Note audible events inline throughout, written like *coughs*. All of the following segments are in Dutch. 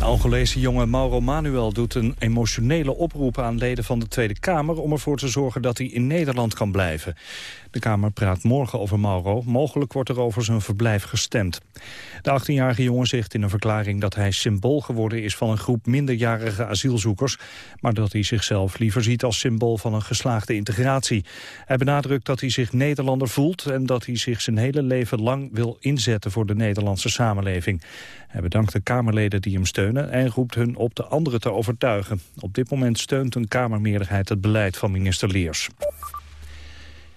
De Angolese jongen Mauro Manuel doet een emotionele oproep aan leden van de Tweede Kamer... om ervoor te zorgen dat hij in Nederland kan blijven. De Kamer praat morgen over Mauro. Mogelijk wordt er over zijn verblijf gestemd. De 18-jarige jongen zegt in een verklaring dat hij symbool geworden is... van een groep minderjarige asielzoekers... maar dat hij zichzelf liever ziet als symbool van een geslaagde integratie. Hij benadrukt dat hij zich Nederlander voelt... en dat hij zich zijn hele leven lang wil inzetten voor de Nederlandse samenleving. Hij bedankt de Kamerleden die hem steunen... en roept hun op de anderen te overtuigen. Op dit moment steunt een Kamermeerderheid het beleid van minister Leers.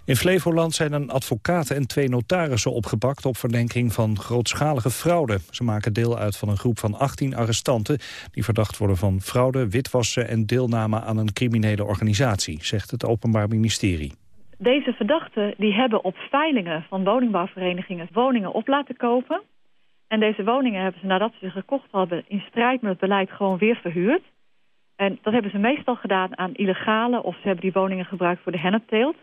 In Flevoland zijn een advocaat en twee notarissen opgepakt op verdenking van grootschalige fraude. Ze maken deel uit van een groep van 18 arrestanten die verdacht worden van fraude, witwassen en deelname aan een criminele organisatie, zegt het Openbaar Ministerie. Deze verdachten die hebben op veilingen van woningbouwverenigingen woningen op laten kopen. En deze woningen hebben ze nadat ze ze gekocht hadden in strijd met het beleid gewoon weer verhuurd. En dat hebben ze meestal gedaan aan illegale of ze hebben die woningen gebruikt voor de hennepteelt.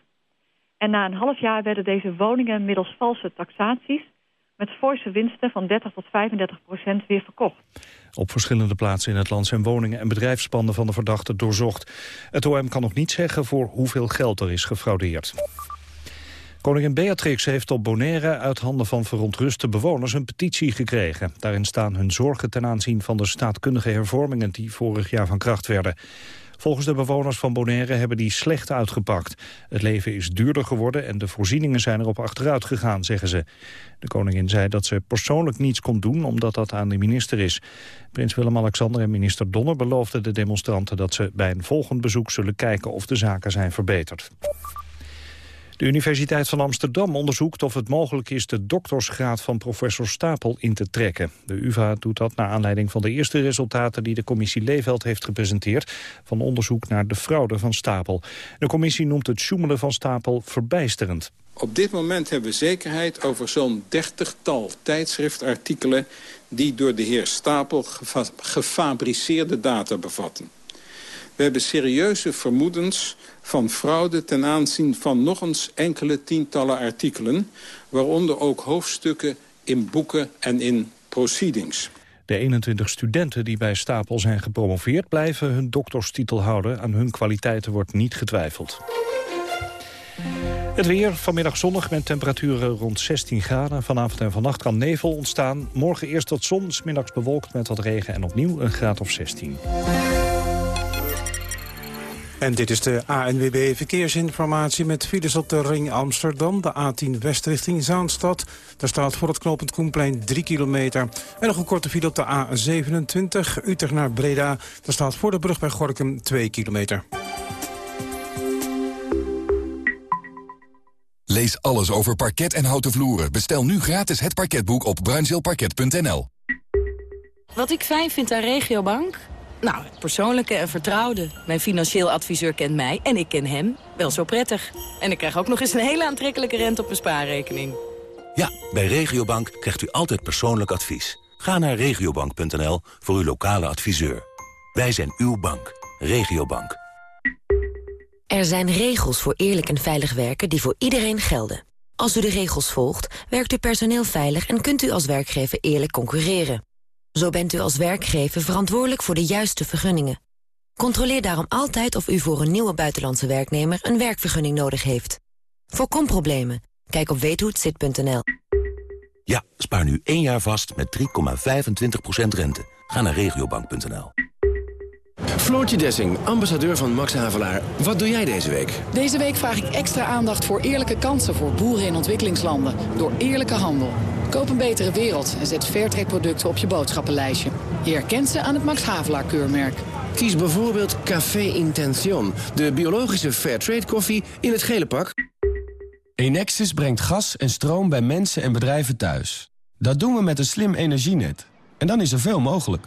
En na een half jaar werden deze woningen middels valse taxaties met forse winsten van 30 tot 35 procent weer verkocht. Op verschillende plaatsen in het land zijn woningen en bedrijfspanden van de verdachte doorzocht. Het OM kan nog niet zeggen voor hoeveel geld er is gefraudeerd. Koningin Beatrix heeft op Bonaire uit handen van verontruste bewoners een petitie gekregen. Daarin staan hun zorgen ten aanzien van de staatkundige hervormingen die vorig jaar van kracht werden. Volgens de bewoners van Bonaire hebben die slecht uitgepakt. Het leven is duurder geworden en de voorzieningen zijn erop achteruit gegaan, zeggen ze. De koningin zei dat ze persoonlijk niets kon doen omdat dat aan de minister is. Prins Willem-Alexander en minister Donner beloofden de demonstranten dat ze bij een volgend bezoek zullen kijken of de zaken zijn verbeterd. De Universiteit van Amsterdam onderzoekt of het mogelijk is de doktersgraad van professor Stapel in te trekken. De UvA doet dat naar aanleiding van de eerste resultaten die de commissie Leeveld heeft gepresenteerd van onderzoek naar de fraude van Stapel. De commissie noemt het sjoemelen van Stapel verbijsterend. Op dit moment hebben we zekerheid over zo'n dertigtal tijdschriftartikelen... die door de heer Stapel gefabriceerde data bevatten. We hebben serieuze vermoedens van fraude ten aanzien van nog eens enkele tientallen artikelen... waaronder ook hoofdstukken in boeken en in proceedings. De 21 studenten die bij Stapel zijn gepromoveerd... blijven hun dokterstitel houden. Aan hun kwaliteiten wordt niet getwijfeld. Het weer, vanmiddag zonnig met temperaturen rond 16 graden. Vanavond en vannacht kan nevel ontstaan. Morgen eerst tot zon, middags bewolkt met wat regen en opnieuw een graad of 16. En dit is de ANWB Verkeersinformatie met files op de ring Amsterdam. De A10 West richting Zaanstad. Daar staat voor het knooppunt Koenplein 3 kilometer. En nog een korte file op de A27 Utrecht naar Breda. Daar staat voor de brug bij Gorkum 2 kilometer. Lees alles over parket en houten vloeren. Bestel nu gratis het parketboek op bruinzeelparket.nl. Wat ik fijn vind aan Regiobank... Nou, het persoonlijke en vertrouwde. Mijn financieel adviseur kent mij en ik ken hem wel zo prettig. En ik krijg ook nog eens een hele aantrekkelijke rente op mijn spaarrekening. Ja, bij Regiobank krijgt u altijd persoonlijk advies. Ga naar regiobank.nl voor uw lokale adviseur. Wij zijn uw bank. Regiobank. Er zijn regels voor eerlijk en veilig werken die voor iedereen gelden. Als u de regels volgt, werkt uw personeel veilig... en kunt u als werkgever eerlijk concurreren. Zo bent u als werkgever verantwoordelijk voor de juiste vergunningen. Controleer daarom altijd of u voor een nieuwe buitenlandse werknemer een werkvergunning nodig heeft. Voorkom problemen. Kijk op weethohetzit.nl. Ja, spaar nu één jaar vast met 3,25% rente. Ga naar regiobank.nl. Floortje Dessing, ambassadeur van Max Havelaar. Wat doe jij deze week? Deze week vraag ik extra aandacht voor eerlijke kansen voor boeren in ontwikkelingslanden. Door eerlijke handel. Koop een betere wereld en zet Fairtrade producten op je boodschappenlijstje. Je herkent ze aan het Max Havelaar keurmerk. Kies bijvoorbeeld Café Intention, de biologische Fairtrade koffie in het gele pak. Enexis brengt gas en stroom bij mensen en bedrijven thuis. Dat doen we met een slim energienet. En dan is er veel mogelijk.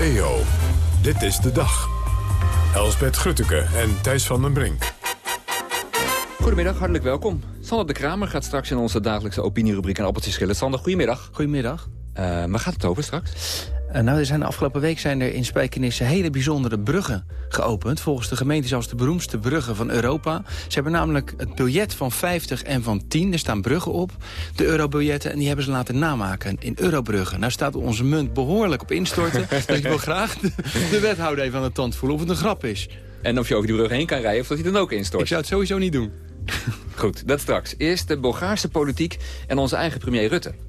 EO, dit is de dag. Elsbeth Grutteke en Thijs van den Brink. Goedemiddag, hartelijk welkom. Sander de Kramer gaat straks in onze dagelijkse opinierubriek een appeltje schillen. Sander, goedemiddag. Goedemiddag. Uh, waar gaat het over straks? Uh, nou, er zijn de afgelopen week zijn er in Spijkenisse hele bijzondere bruggen geopend. Volgens de gemeente zelfs de beroemdste bruggen van Europa. Ze hebben namelijk het biljet van 50 en van 10. Er staan bruggen op, de eurobiljetten. En die hebben ze laten namaken in eurobruggen. Nou staat onze munt behoorlijk op instorten. *laughs* dus ik wil graag de, de, wethouder even aan de tand voelen of het een grap is. En of je over die brug heen kan rijden of dat hij dan ook instort. Ik zou het sowieso niet doen. Goed, dat straks. Eerst de Bulgaarse politiek en onze eigen premier Rutte.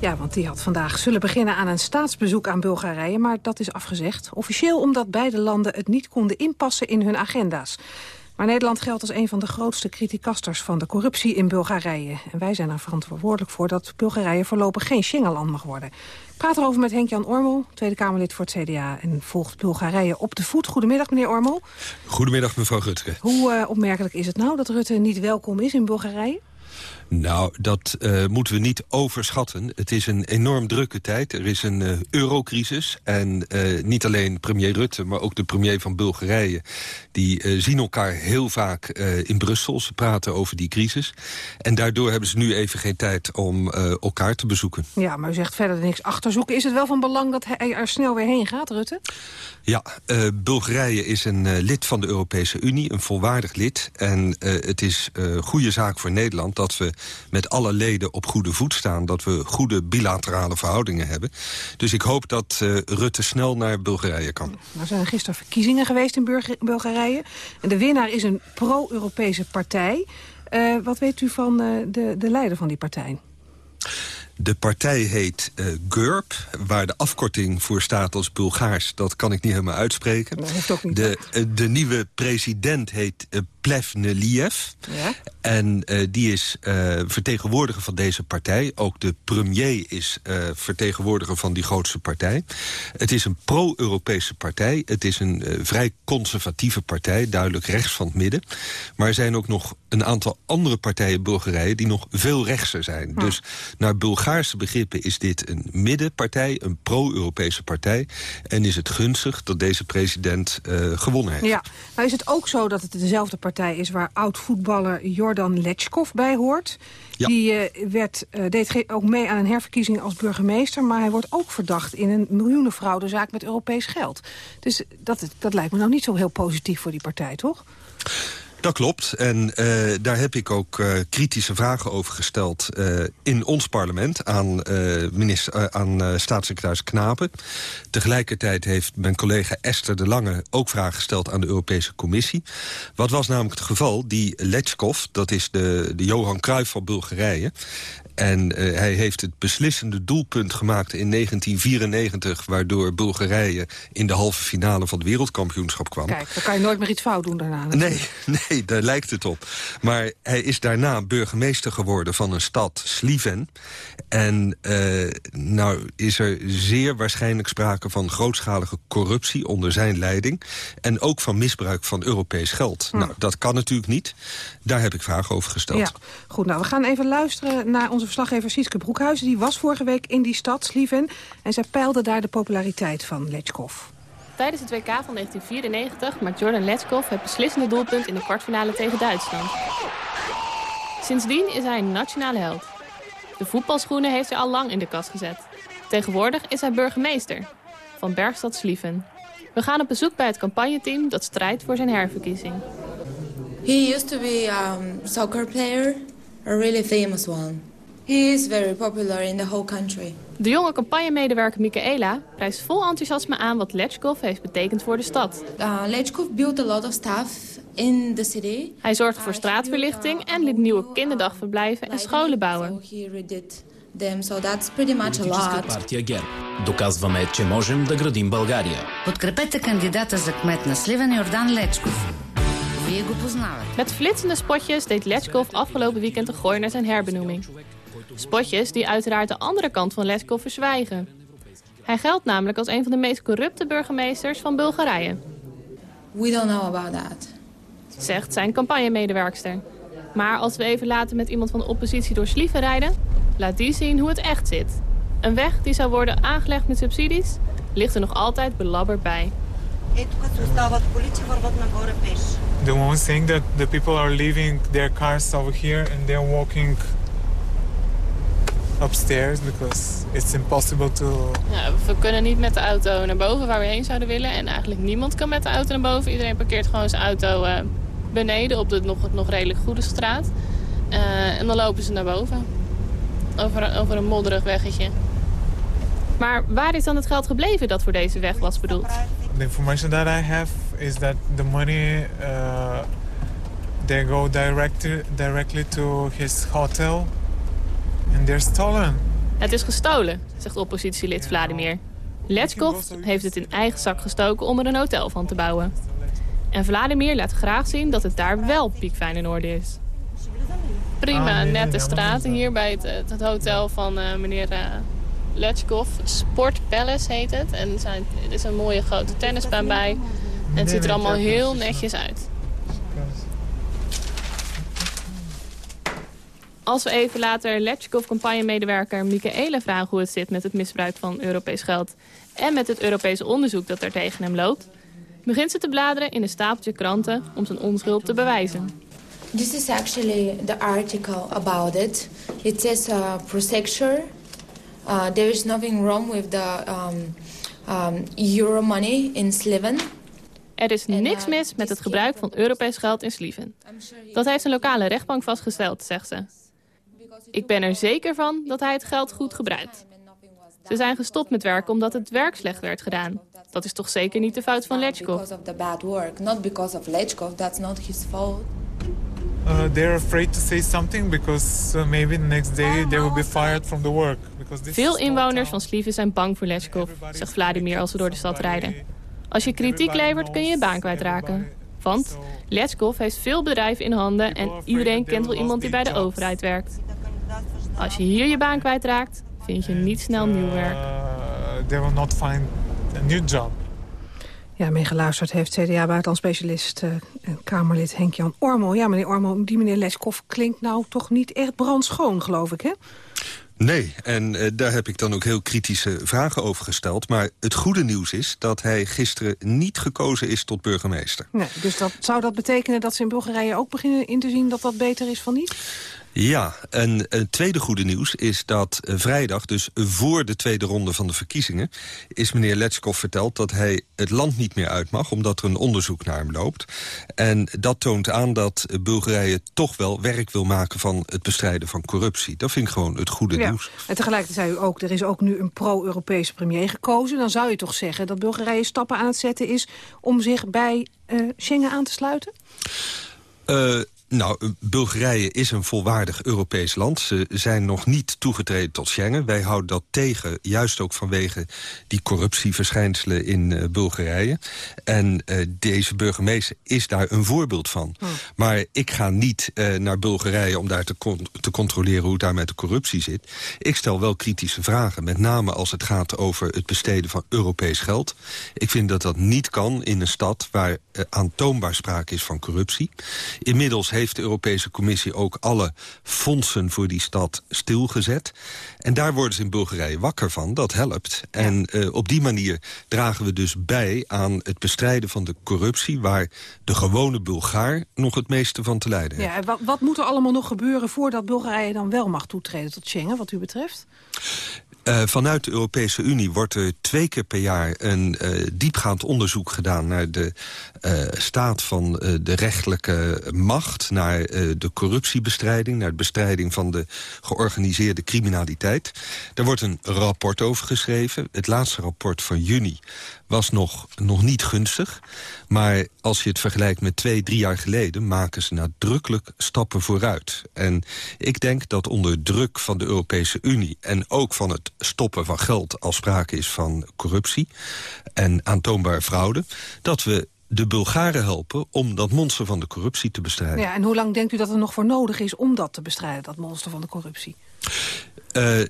Ja, want die had vandaag zullen beginnen aan een staatsbezoek aan Bulgarije... maar dat is afgezegd. Officieel omdat beide landen het niet konden inpassen in hun agenda's. Maar Nederland geldt als een van de grootste criticasters van de corruptie in Bulgarije. En wij zijn er verantwoordelijk voor dat Bulgarije voorlopig geen Schengenland mag worden. Ik praat erover met Henk-Jan Ormel, Tweede Kamerlid voor het CDA... en volgt Bulgarije op de voet. Goedemiddag, meneer Ormel. Goedemiddag, mevrouw Rutke. Hoe uh, opmerkelijk is het nou dat Rutte niet welkom is in Bulgarije? Nou, dat uh, moeten we niet overschatten. Het is een enorm drukke tijd. Er is een uh, eurocrisis. En uh, niet alleen premier Rutte, maar ook de premier van Bulgarije... die zien elkaar heel vaak in Brussel. Ze praten over die crisis. En daardoor hebben ze nu even geen tijd om elkaar te bezoeken. Ja, maar u zegt verder niks achterzoeken. Is het wel van belang dat hij er snel weer heen gaat, Rutte? Ja, Bulgarije is een lid van de Europese Unie, een volwaardig lid. En het is goede zaak voor Nederland dat we met alle leden op goede voet staan. Dat we goede bilaterale verhoudingen hebben. Dus ik hoop dat uh, Rutte snel naar Bulgarije kan. Er nou zijn gisteren verkiezingen geweest in Bulgarije. En de winnaar is een pro-Europese partij. Uh, wat weet u van uh, de, de leider van die partij? De partij heet uh, GURP, waar de afkorting voor staat als Bulgaars. Dat kan ik niet helemaal uitspreken. Dat hoeft ook niet. De, uh, de nieuwe president heet uh, Plevneliev. Ja? En uh, die is uh, vertegenwoordiger van deze partij. Ook de premier is uh, vertegenwoordiger van die grootste partij. Het is een pro-Europese partij. Het is een vrij conservatieve partij, duidelijk rechts van het midden. Maar er zijn ook nog een aantal andere partijen in Bulgarije... die nog veel rechtser zijn. Hm. Dus naar Bulgaarse begrippen is dit een middenpartij... een pro-Europese partij. En is het gunstig dat deze president gewonnen heeft. Ja, nou is het ook zo dat het dezelfde partij is waar oud-voetballer Jordan Letchkov bij hoort. Ja. Die uh, werd, uh, deed ook mee aan een herverkiezing als burgemeester... maar hij wordt ook verdacht in een miljoenenfraudezaak met Europees geld. Dus dat, dat lijkt me nou niet zo heel positief voor die partij, toch? Dat klopt. En uh, daar heb ik ook uh, kritische vragen over gesteld uh, in ons parlement aan, minister, aan staatssecretaris Knapen. Tegelijkertijd heeft mijn collega Esther de Lange ook vragen gesteld aan de Europese Commissie. Wat was namelijk het geval? Die Letchkov, dat is de, de Johan Cruijff van Bulgarije. En uh, hij heeft het beslissende doelpunt gemaakt in 1994... waardoor Bulgarije in de halve finale van het wereldkampioenschap kwam. Kijk, dan kan je nooit meer iets fout doen daarna. Nee, *laughs* nee, daar lijkt het op. Maar hij is daarna burgemeester geworden van een stad, Sliven. En uh, nou is er zeer waarschijnlijk sprake van grootschalige corruptie onder zijn leiding. En ook van misbruik van Europees geld. Hm. Nou, dat kan natuurlijk niet. Daar heb ik vragen over gesteld. Ja, goed. Nou, we gaan even luisteren naar onze verslaggever Sieske Broekhuizen. Die was vorige week in die stad, Sliven. En zij peilde daar de populariteit van Letchkov. Tijdens het WK van 1994 maakt Jordan Letchkov het beslissende doelpunt in de kwartfinale tegen Duitsland. Sindsdien is hij een nationale held. De voetbalschoenen heeft hij al lang in de kast gezet. Tegenwoordig is hij burgemeester van Bergstad Slieven. We gaan op bezoek bij het campagneteam dat strijdt voor zijn herverkiezing. He used to be a um, soccer player, a really famous one. He is very popular in the whole country. De jonge campagnemedewerker Michaela prijst vol enthousiasme aan wat Lechkov heeft betekend voor de stad. Uh, Lechkov built a lot of stuff in the city. Hij zorgt voor straatverlichting en liet nieuwe kinderdagverblijven en scholen bouwen. So he redid them, so that's pretty much a lot. партия ГЕРБ. Доказваме, че можем да градим България. Подкрепете кандидата за кмет на Сливен Йордан Лечков. Вие го познавате. Met flitsende spotjes deed Letchkov afgelopen weekend een gooi naar zijn herbenoeming. Spotjes die uiteraard de andere kant van Letchkov verzwijgen. Hij geldt namelijk als een van de meest corrupte burgemeesters van Bulgarije. We don't know about that. Zegt zijn campagnemedewerkster. Maar als we even later met iemand van de oppositie door Slieven rijden... laat die zien hoe het echt zit. Een weg die zou worden aangelegd met subsidies... ligt er nog altijd belabberd bij. The woman saying that the people are leaving their cars over here and they're walking upstairs because it's impossible to... Ja, we kunnen niet met de auto naar boven waar we heen zouden willen. En eigenlijk niemand kan met de auto naar boven. Iedereen parkeert gewoon zijn auto eh, beneden op de nog, nog redelijk goede straat. Eh, en dan lopen ze naar boven. Over, over een modderig weggetje. Maar waar is dan het geld gebleven dat voor deze weg was bedoeld? The information that I have is that the money uh, they go direct directly to his hotel and they're stolen. Het is gestolen, zegt oppositielid Vladimir. Letchkov heeft het in eigen zak gestoken om er een hotel van te bouwen. En Vladimir laat graag zien dat het daar wel piekfijn in orde is. Prima, nette straten hier bij het, het hotel van uh, meneer uh, Letchkov. Sport Palace heet het. En er, zijn, er is een mooie grote tennisbaan bij. En het ziet er allemaal heel netjes uit. Als we even later Letchkov-campagnemedewerker Michaela vragen hoe het zit met het misbruik van Europees geld en met het Europese onderzoek dat er tegen hem loopt, begint ze te bladeren in een stapeltje kranten om zijn onschuld te bewijzen. This is actually the article about it. It says uh, protector. Uh, there is nothing wrong with the um, um, euro money in Sliven. Er is niks mis met het gebruik van Europees geld in Slieven. Dat heeft een lokale rechtbank vastgesteld, zegt ze. Ik ben er zeker van dat hij het geld goed gebruikt. Ze zijn gestopt met werken omdat het werk slecht werd gedaan. Dat is toch zeker niet de fout van Lechkov? Lechkov. Uh, they're afraid to say something because uh, maybe the next day they will be fired from the work. Because this Veel inwoners van Slieven zijn bang voor Lechkov, zegt Vladimir als ze door de stad rijden. Als je kritiek levert kun je je baan kwijtraken. Want Letchkov heeft veel bedrijven in handen en iedereen kent wel iemand die bij de overheid werkt. Als je hier je baan kwijtraakt, vind je niet snel nieuw werk. Uh, they will not find a new job. Ja, meegeluisterd heeft CDA-buitenlandspecialist uh, en Kamerlid Henk-Jan Ormo. Ja, meneer Ormo, die meneer Leskov klinkt nou toch niet echt brandschoon, geloof ik, hè? Nee, en uh, daar heb ik dan ook heel kritische vragen over gesteld. Maar het goede nieuws is dat hij gisteren niet gekozen is tot burgemeester. Nee, dus dat, zou dat betekenen dat ze in Bulgarije ook beginnen in te zien dat dat beter is van niet? Ja, en het tweede goede nieuws is dat uh, vrijdag, dus voor de tweede ronde van de verkiezingen... is meneer Letskov verteld dat hij het land niet meer uit mag... omdat er een onderzoek naar hem loopt. En dat toont aan dat Bulgarije toch wel werk wil maken... van het bestrijden van corruptie. Dat vind ik gewoon het goede ja. nieuws. En tegelijkertijd zei u ook, er is ook nu een pro-Europese premier gekozen. Dan zou je toch zeggen dat Bulgarije stappen aan het zetten is... om zich bij uh, Schengen aan te sluiten? Uh, nou, Bulgarije is een volwaardig Europees land. Ze zijn nog niet toegetreden tot Schengen. Wij houden dat tegen, juist ook vanwege die corruptieverschijnselen in uh, Bulgarije. En uh, deze burgemeester is daar een voorbeeld van. Oh. Maar ik ga niet uh, naar Bulgarije om daar te, con te controleren hoe het daar met de corruptie zit. Ik stel wel kritische vragen, met name als het gaat over het besteden van Europees geld. Ik vind dat dat niet kan in een stad waar aantoonbaar sprake is van corruptie. Inmiddels heeft de Europese Commissie ook alle fondsen voor die stad stilgezet. En daar worden ze in Bulgarije wakker van, dat helpt. En uh, op die manier dragen we dus bij aan het bestrijden van de corruptie... waar de gewone Bulgaar nog het meeste van te lijden heeft. Ja, wat, wat moet er allemaal nog gebeuren voordat Bulgarije dan wel mag toetreden tot Schengen, wat u betreft? Uh, vanuit de Europese Unie wordt er twee keer per jaar een uh, diepgaand onderzoek gedaan naar de uh, staat van de rechtelijke macht, naar de corruptiebestrijding, naar de bestrijding van de georganiseerde criminaliteit. Daar wordt een rapport over geschreven. Het laatste rapport van juni was nog, nog niet gunstig. Maar als je het vergelijkt met twee, drie jaar geleden... maken ze nadrukkelijk stappen vooruit. En ik denk dat onder druk van de Europese Unie... en ook van het stoppen van geld als sprake is van corruptie... en aantoonbare fraude... dat we de Bulgaren helpen om dat monster van de corruptie te bestrijden. Ja, en hoe lang denkt u dat er nog voor nodig is om dat te bestrijden, dat monster van de corruptie? Uh,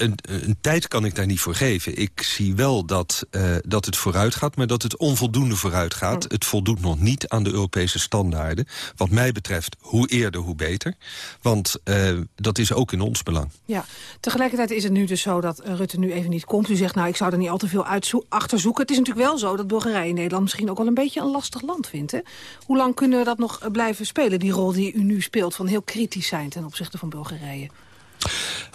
een, een, tijd kan ik daar niet voor geven. Ik zie wel dat, uh, dat het vooruit gaat, maar dat het onvoldoende vooruit gaat. Het voldoet nog niet aan de Europese standaarden. Wat mij betreft, hoe eerder, hoe beter. Want uh, dat is ook in ons belang. Ja, tegelijkertijd is het nu dus zo dat Rutte nu even niet komt. U zegt, nou, ik zou er niet al te veel achterzoeken. Het is natuurlijk wel zo dat Bulgarije Nederland misschien ook wel een beetje een lastig land vindt. Hè? Hoe lang kunnen we dat nog blijven spelen, die rol die u nu speelt... van heel kritisch zijn ten opzichte van Bulgarije?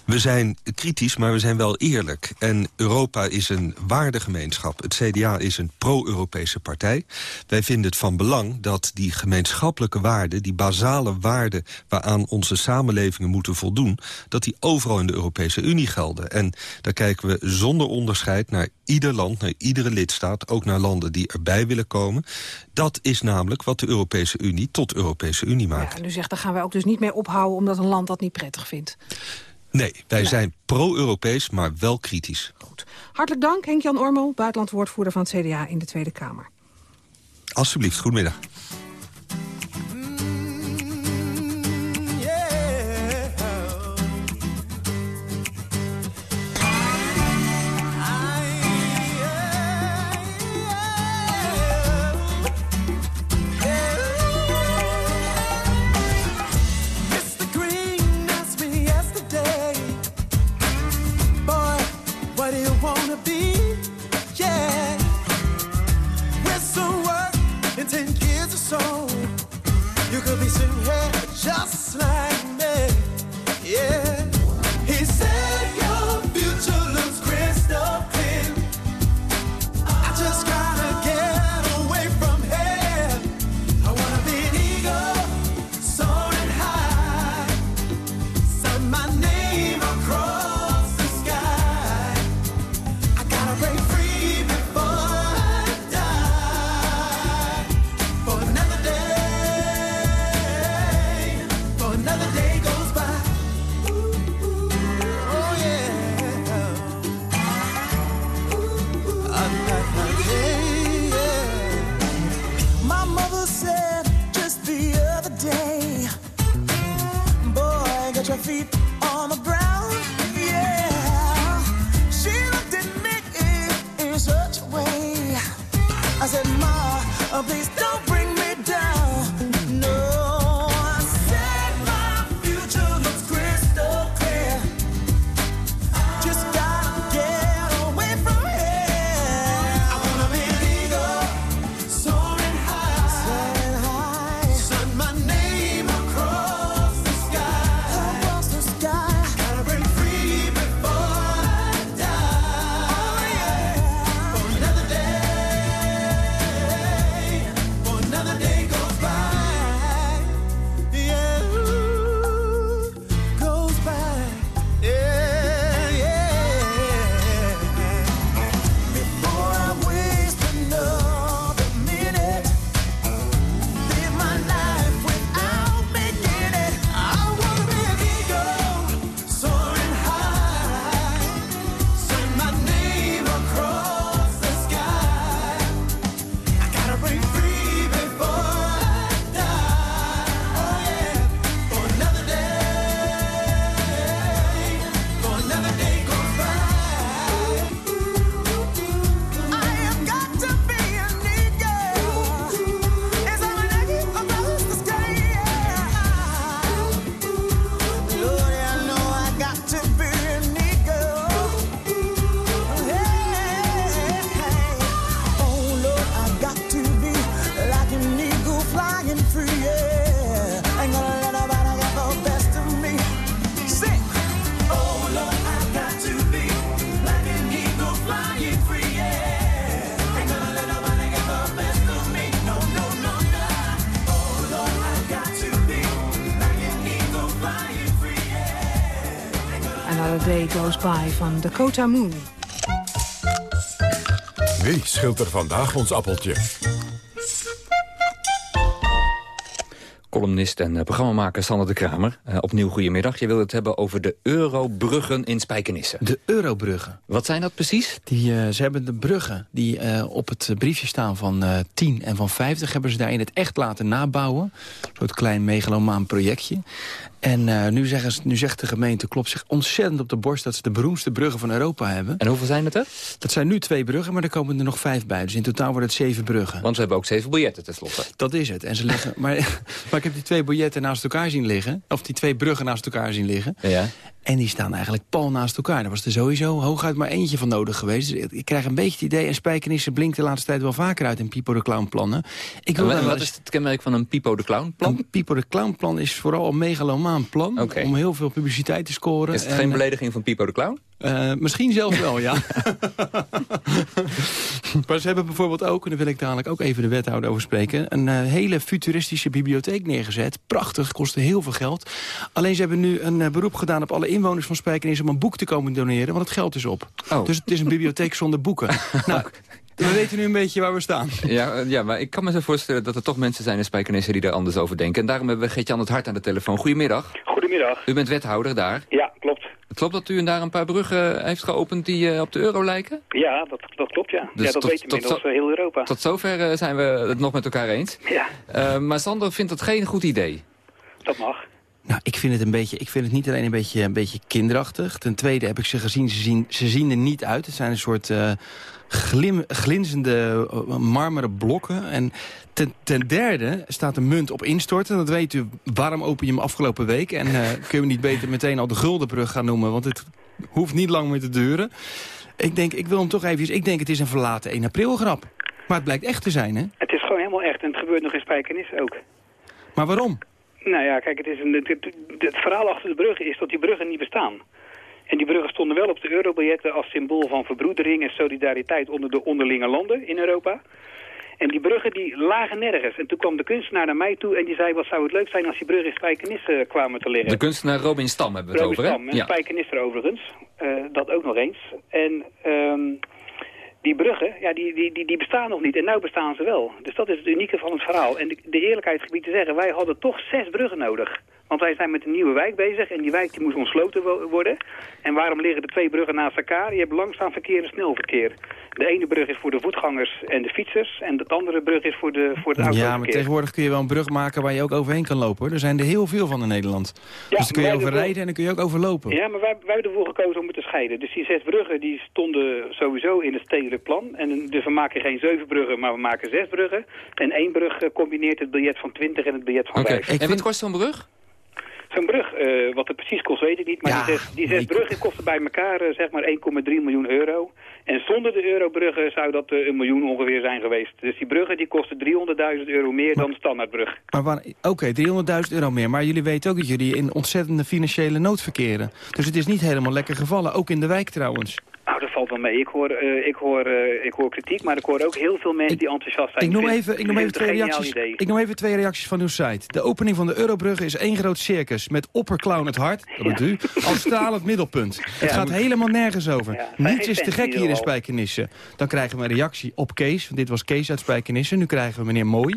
We zijn kritisch, maar we zijn wel eerlijk. En Europa is een waardegemeenschap. Het CDA is een pro-Europese partij. Wij vinden het van belang dat die gemeenschappelijke waarden... die basale waarden waaraan onze samenlevingen moeten voldoen... dat die overal in de Europese Unie gelden. En daar kijken we zonder onderscheid naar ieder land, naar iedere lidstaat... ook naar landen die erbij willen komen. Dat is namelijk wat de Europese Unie tot Europese Unie maakt. Ja, en u zegt, daar gaan wij ook dus niet mee ophouden... omdat een land dat niet prettig vindt. Nee, wij zijn pro-Europees, maar wel kritisch. Goed. Hartelijk dank, Henk-Jan Ormo, buitenlandwoordvoerder van het CDA in de Tweede Kamer. Alsjeblieft, goedemiddag. Van Dakota Moon. Wie schilt er vandaag ons appeltje? Columnist en eh, programmamaker Sander de Kramer. Uh, opnieuw goedemiddag. Je wil het hebben over de Eurobruggen in Spijkenisse. De Eurobruggen. Wat zijn dat precies? Die, uh, ze hebben de bruggen die uh, op het briefje staan van 10 en van 50... hebben ze daar in het echt laten nabouwen. Een soort klein megalomaan projectje. En uh, nu, zeggen ze, nu zegt de gemeente, klopt zich ontzettend op de borst... dat ze de beroemdste bruggen van Europa hebben. En hoeveel zijn het er? Dat zijn nu twee bruggen, maar er komen er nog vijf bij. Dus in totaal worden het zeven bruggen. Want ze hebben ook zeven biljetten tenslotte. Dat is het. En ze liggen, *laughs* maar, maar ik heb die twee biljetten naast elkaar zien liggen. Of die twee bruggen naast elkaar zien liggen. Ja. En die staan eigenlijk pal naast elkaar. Daar was er sowieso hooguit maar eentje van nodig geweest. Dus ik krijg een beetje het idee... en Spijkenissen blinkt de laatste tijd wel vaker uit in Pipo de Clown plannen. Ik wil en wat is het kenmerk van een Pipo de Clown plan? Een Pipo de Clown plan is vooral een megalomaan plan. Okay. Om heel veel publiciteit te scoren. Is het en, geen belediging van Pipo de Clown? Uh, misschien zelfs wel, ja. *laughs* maar ze hebben bijvoorbeeld ook, en daar wil ik dadelijk ook even de wethouder over spreken... een uh, hele futuristische bibliotheek neergezet. Prachtig, kostte heel veel geld. Alleen ze hebben nu een uh, beroep gedaan op alle inwoners van Spijkenis... om een boek te komen doneren, want het geld is op. Oh. Dus het is een bibliotheek *laughs* zonder boeken. nou, we weten nu een beetje waar we staan. Ja, ja, maar ik kan me zo voorstellen dat er toch mensen zijn in Spijkenissen die daar anders over denken. En daarom hebben we Geert-Jan het Hart aan de telefoon. Goedemiddag. Goedemiddag. U bent wethouder daar. Ja, klopt. Klopt dat u daar een paar bruggen heeft geopend die uh, op de euro lijken? Ja, dat, dat klopt, ja. Dus ja dat tot, weet inmiddels tot, heel Europa. Tot zover uh, zijn we het nog met elkaar eens. Ja. Uh, maar Sander vindt dat geen goed idee. Dat mag. Nou, ik vind het, een beetje, ik vind het niet alleen een beetje, een beetje kinderachtig. Ten tweede heb ik ze gezien, ze zien, ze zien er niet uit. Het zijn een soort uh, glim, glinzende uh, marmeren blokken. En ten, ten, derde staat de munt op instorten. Dat weet u, waarom open je hem afgelopen week? En uh, *laughs* kun je niet beter meteen al de Guldenbrug gaan noemen? Want het hoeft niet lang meer te duren. Ik denk, ik wil hem toch even... Ik denk, het is een verlaten 1 april grap. Maar het blijkt echt te zijn, hè? Het is gewoon helemaal echt. En het gebeurt nog in Spijkenis ook. Maar waarom? Nou ja, kijk, het, is een, het, het, het, verhaal achter de bruggen is dat die bruggen niet bestaan. En die bruggen stonden wel op de eurobiljetten als symbool van verbroedering en solidariteit onder de onderlinge landen in Europa. En die bruggen die lagen nergens. En toen kwam de kunstenaar naar mij toe en die zei... wat zou het leuk zijn als die bruggen in Spijkenisse kwamen te liggen. De kunstenaar Robin Stam hebben we het Robin over, Stam, hè? Ja. Overigens. Uh, dat ook nog eens. En... Um, die bruggen, ja, die, die, die, die, bestaan nog niet. En nu bestaan ze wel. Dus dat is het unieke van het verhaal. En de, de eerlijkheid gebied te zeggen, wij hadden toch zes bruggen nodig. Want wij zijn met een nieuwe wijk bezig en die wijk die moest ontsloten worden. En waarom liggen de twee bruggen naast elkaar? Je hebt langzaam verkeer en snelverkeer. De ene brug is voor de voetgangers en de fietsers en de andere brug is voor de voor het autoverkeer. Ja, maar tegenwoordig kun je wel een brug maken waar je ook overheen kan lopen. Er zijn er heel veel van in Nederland. Ja, dus dan kun je over rijden en dan kun je ook overlopen. Ja, maar wij, wij hebben ervoor gekozen om het te scheiden. Dus die zes bruggen die stonden sowieso in het stedelijk plan. En dus we maken geen zeven bruggen, maar we maken zes bruggen. En één brug combineert het biljet van 20 en het biljet van Oké, 5. en wat kost zo'n brug? Zo'n brug, uh, wat het precies kost weet ik niet, maar ja, die zes, die zes bruggen kosten bij elkaar uh, zeg maar 1,3 miljoen euro. En zonder de eurobruggen zou dat uh, een miljoen ongeveer zijn geweest. Dus die bruggen die kosten 300.000 euro meer dan de standaardbrug. Maar Oké, okay, 300.000 euro meer, maar jullie weten ook dat jullie in ontzettende financiële nood verkeren. Dus het is niet helemaal lekker gevallen, ook in de wijk trouwens. Nou, dat valt wel mee. Ik hoor, uh, ik, hoor, uh, ik hoor kritiek, maar ik hoor ook heel veel mensen ik, die enthousiast zijn. Ik noem, even, ik, noem even twee reacties, ik noem even twee reacties van uw site. De opening van de Eurobrug is één groot circus met opperclown het hart, dat bent ja. u, als stralend middelpunt. Het gaat helemaal nergens over. Ja, Niets is te gek hier in Spijkenisse. Dan krijgen we een reactie op Kees, want dit was Kees uit Spijkenisse. Nu krijgen we meneer Mooi.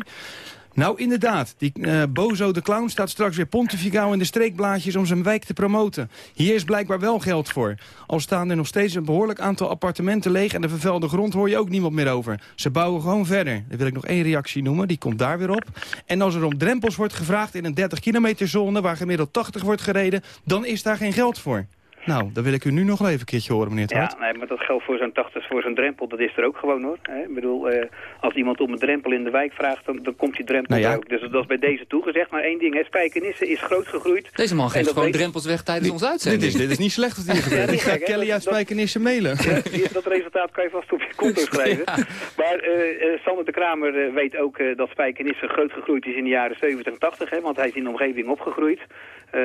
Nou, inderdaad. Die uh, Bozo de Clown staat straks weer pontificaal in de streekblaadjes om zijn wijk te promoten. Hier is blijkbaar wel geld voor. Al staan er nog steeds een behoorlijk aantal appartementen leeg... en de vervuilde grond hoor je ook niemand meer over. Ze bouwen gewoon verder. Dan wil ik nog één reactie noemen, die komt daar weer op. En als er om drempels wordt gevraagd in een 30 kilometer zone... waar gemiddeld 80 wordt gereden, dan is daar geen geld voor. Nou, dan wil ik u nu nog even een keertje horen, meneer Ja, nee, maar dat geldt voor zo'n 80, voor zo'n drempel, dat is er ook gewoon hoor. Ik bedoel, uh, als iemand om een drempel in de wijk vraagt, dan, dan komt die drempel nou ja. ook. Dus dat is bij deze toegezegd. Maar één ding, hè, Spijkenisse is groot gegroeid. Deze man geeft gewoon weet... drempels weg tijdens onze uitzending. Dit is, dit is niet slecht wat hier gebeurt. Ik ga Kelly uit Spijkenisse mailen. Ja, dat resultaat kan je vast op je konto *laughs* schrijven. ja. Maar uh, Sander de Kramer weet ook dat Spijkenisse groot gegroeid is in de jaren 70 en 80. Hè, want hij is in de omgeving opgegroeid. Uh,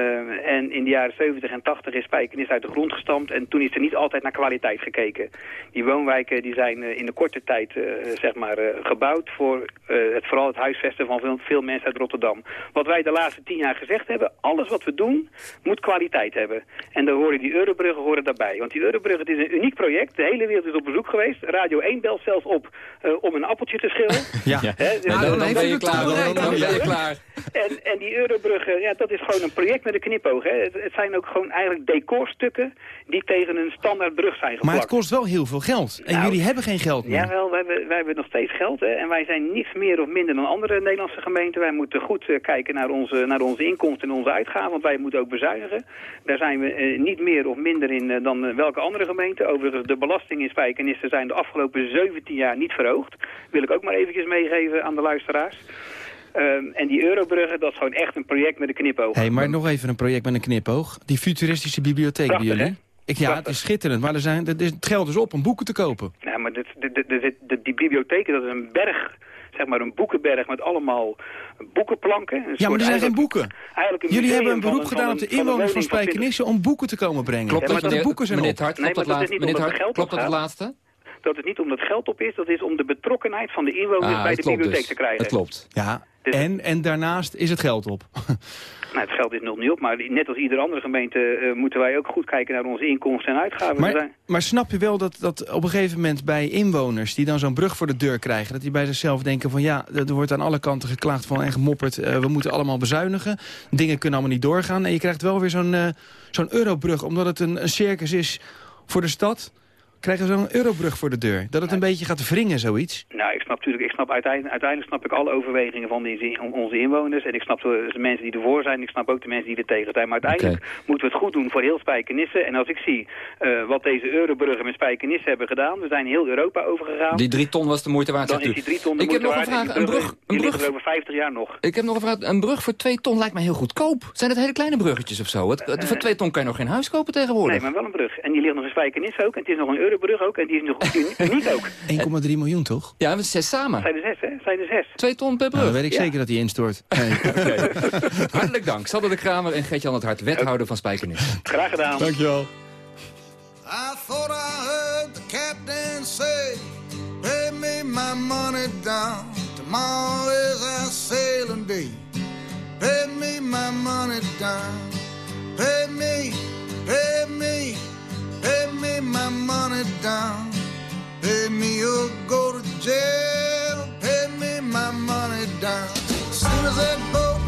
en in de jaren 70 en 80 is Spijkenis uit de grond gestampt en toen is er niet altijd naar kwaliteit gekeken. Die woonwijken die zijn uh, in de korte tijd uh, zeg maar, gebouwd voor het, vooral het huisvesten van veel, veel, mensen uit Rotterdam. Wat wij de laatste tien jaar gezegd hebben, alles wat we doen moet kwaliteit hebben. En daar horen die Eurobruggen horen daarbij. Want die Eurobruggen het is een uniek project. De hele wereld is op bezoek geweest. Radio 1 belt zelfs op om een appeltje te schillen. *laughs* ja, He, dus nou, dan, dan, ben je klaar. Dan, dan ben je klaar. En, en die Eurobruggen, ja, dat is gewoon een project met een knipoog. Hè. Het, het, zijn ook gewoon eigenlijk decorstukken die tegen een standaard brug zijn geplakt. Maar het kost wel heel veel geld. En nou, jullie hebben geen geld meer. Jawel, wij hebben, wij hebben nog steeds geld. Hè. En wij zijn niets meer of minder dan andere Nederlandse gemeenten. Wij moeten goed uh, kijken naar onze, naar onze inkomsten en onze uitgaven. Want wij moeten ook bezuinigen. Daar zijn we uh, niet meer of minder in uh, dan welke andere gemeente. Overigens, de belasting in Spijkenissen zijn de afgelopen 17 jaar niet verhoogd. Wil ik ook maar eventjes meegeven aan de luisteraars. Um, en die Eurobruggen, dat is gewoon echt een project met een knipoog. hey, maar nog even een project met een knipoog. Die futuristische bibliotheek Prachtig, bij jullie. Ik, ja, het is schitterend, maar er zijn, er is, het geld is op om boeken te kopen. Ja, maar dit, dit, dit, dit, die bibliotheken, dat is een berg zeg maar een boekenberg met allemaal boekenplanken. Ja, maar er zijn geen boeken. Jullie hebben een beroep gedaan op de inwoners van Spijkenisse om boeken te komen brengen. Klopt dat, dat de boeken zijn meneer Hart, klopt, dat, klopt dat het laatste? Dat het niet omdat geld op is, dat is om de betrokkenheid van de inwoners ah, bij de bibliotheek dus. te krijgen. Het klopt. Ja, dus en, en daarnaast is het geld op. *laughs* Nou, het geld is nog niet op, maar net als iedere andere gemeente uh, moeten wij ook goed kijken naar onze inkomsten en uitgaven. Maar, maar snap je wel dat, dat op een gegeven moment bij inwoners die dan zo'n brug voor de deur krijgen, dat die bij zichzelf denken van ja, er wordt aan alle kanten geklaagd van en gemopperd, uh, we moeten allemaal bezuinigen, dingen kunnen allemaal niet doorgaan en je krijgt wel weer zo'n uh, zo'n eurobrug, omdat het een, een circus is voor de stad krijgen we zo'n eurobrug voor de deur. Dat het een beetje gaat wringen, zoiets. Nou, ik snap natuurlijk, ik snap uiteindelijk, uiteindelijk snap ik alle overwegingen van die, onze inwoners. En ik snap de, de, mensen die ervoor zijn, ik snap ook de mensen die er tegen zijn. Maar uiteindelijk okay. moeten we het goed doen voor heel Spijkenisse. En als ik zie uh, wat deze eurobruggen met Spijkenisse hebben gedaan, we zijn heel Europa overgegaan. Die drie ton was de moeite waard, Dan is die drie ton de ik moeite heb nog een vraag, een brug, een brug over 50 jaar nog. Ik heb nog een vraag, een brug voor twee ton lijkt mij heel goedkoop. Zijn dat hele kleine bruggetjes of zo? Het, uh, voor twee ton kan je nog geen huis kopen tegenwoordig. Nee, maar wel een brug. En die ligt nog in Spijkenisse ook. En het is nog een eurobrug ook. En die is nog niet *laughs* ook. 1,3 miljoen, toch? Ja, we zes samen. Zijn er zes, hè? Zijn er zes. Twee ton per brug. Nou, dan weet ik ja. zeker dat hij instort. *laughs* Nee. okay. Hartelijk dank. Sander de Kramer en Gert-Jan het Hart, wethouder van Spijkenis. Graag gedaan. Dankjewel. I thought I heard the captain say Pay me my money down Tomorrow is our sailing day Pay me my money down Pay me, pay me Pay me my money down. Pay me or go to jail. Pay me my money down. Soon as that boat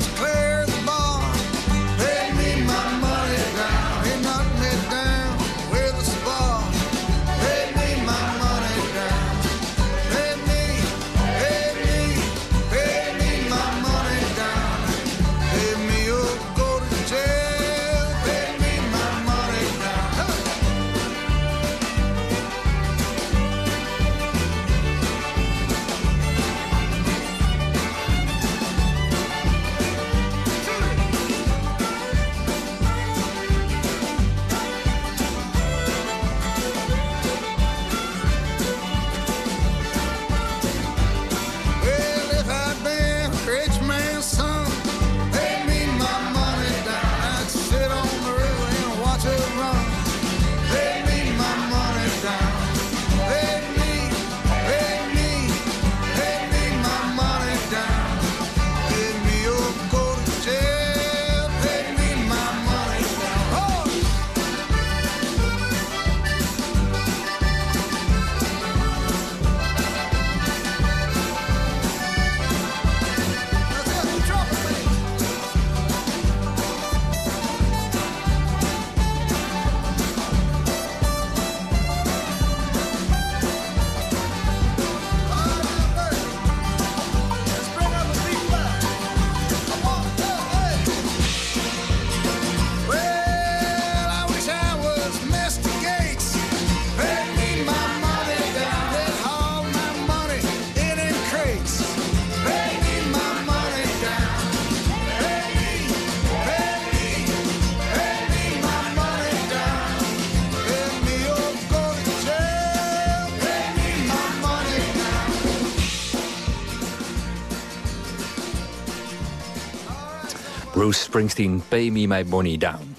Springsteen, Pay Me My Bonnie Down.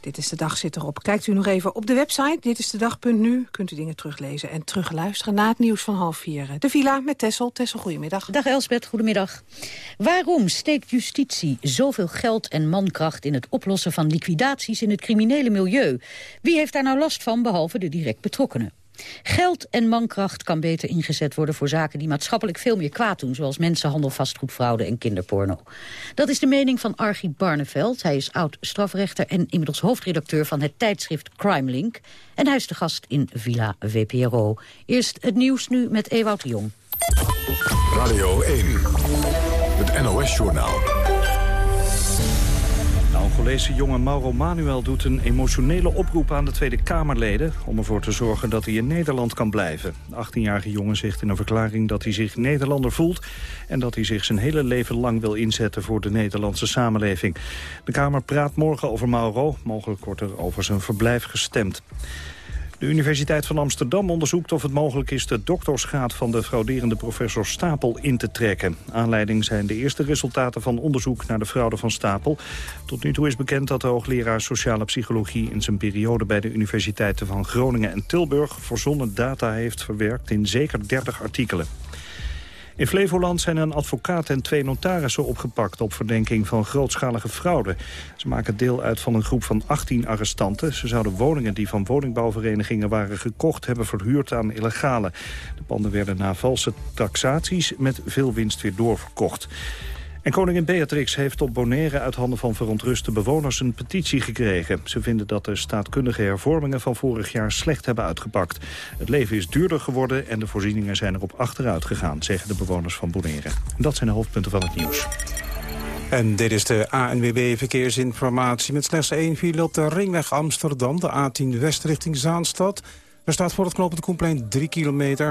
Dit is de dag zit erop. Kijkt u nog even op de website, dit is de dag.nu. Kunt u dingen teruglezen en terugluisteren na het nieuws van half vier. De villa met Tessel. Tessel, goedemiddag. Dag Elsbeth, goedemiddag. Waarom steekt justitie zoveel geld en mankracht... in het oplossen van liquidaties in het criminele milieu? Wie heeft daar nou last van, behalve de direct betrokkenen? Geld en mankracht kan beter ingezet worden voor zaken die maatschappelijk veel meer kwaad doen, zoals mensenhandel, vastgoedfraude en kinderporno. Dat is de mening van Archie Barneveld. Hij is oud-strafrechter en inmiddels hoofdredacteur van het tijdschrift Crime Link. En hij is de gast in Villa VPRO. Eerst het nieuws nu met Ewout Jong. Radio 1, het NOS-journaal. Angolese jongen Mauro Manuel doet een emotionele oproep aan de Tweede Kamerleden... om ervoor te zorgen dat hij in Nederland kan blijven. De 18-jarige jongen zegt in een verklaring dat hij zich Nederlander voelt... en dat hij zich zijn hele leven lang wil inzetten voor de Nederlandse samenleving. De Kamer praat morgen over Mauro. Mogelijk wordt er over zijn verblijf gestemd. De Universiteit van Amsterdam onderzoekt of het mogelijk is... de doktorsgraad van de frauderende professor Stapel in te trekken. Aanleiding zijn de eerste resultaten van onderzoek naar de fraude van Stapel. Tot nu toe is bekend dat de hoogleraar sociale psychologie... in zijn periode bij de universiteiten van Groningen en Tilburg... verzonnen data heeft verwerkt in zeker 30 artikelen. In Flevoland zijn een advocaat en twee notarissen opgepakt... op verdenking van grootschalige fraude. Ze maken deel uit van een groep van 18 arrestanten. Ze zouden woningen die van woningbouwverenigingen waren gekocht... hebben verhuurd aan illegale. De panden werden na valse taxaties met veel winst weer doorverkocht. En koningin Beatrix heeft op Bonaire uit handen van verontruste bewoners een petitie gekregen. Ze vinden dat de staatkundige hervormingen van vorig jaar slecht hebben uitgepakt. Het leven is duurder geworden en de voorzieningen zijn erop achteruit gegaan, zeggen de bewoners van Bonaire. Dat zijn de hoofdpunten van het nieuws. En dit is de ANWB Verkeersinformatie met slechts één file op de ringweg Amsterdam, de A10 West richting Zaanstad. Er staat voor het knooppunt Koenplein 3 kilometer.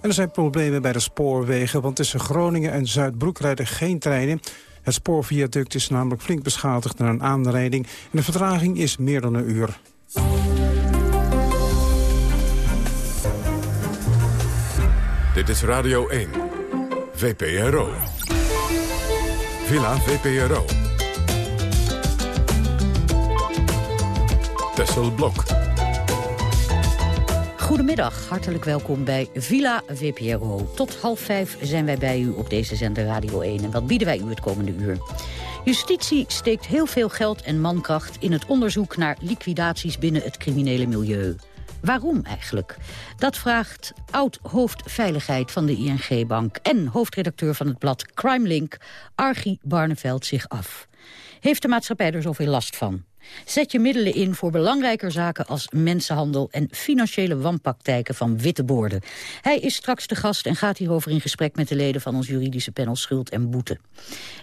En er zijn problemen bij de spoorwegen, want tussen Groningen en Zuidbroek rijden geen treinen. Het spoorviaduct is namelijk flink beschadigd na een aanrijding. En de vertraging is meer dan een uur. Dit is Radio 1, VPRO. Villa VPRO. Tessel Blok. Goedemiddag, hartelijk welkom bij Villa VPRO. Tot half vijf zijn wij bij u op deze zender Radio 1. En wat bieden wij u het komende uur? Justitie steekt heel veel geld en mankracht in het onderzoek naar liquidaties binnen het criminele milieu. Waarom eigenlijk? Dat vraagt oud-hoofdveiligheid van de ING-bank... en hoofdredacteur van het blad Crime Link, Archie Barneveld, zich af. Heeft de maatschappij er zoveel last van? Zet je middelen in voor belangrijker zaken als mensenhandel... en financiële wanpraktijken van witte borden. Hij is straks de gast en gaat hierover in gesprek met de leden... van ons juridische panel Schuld en Boete.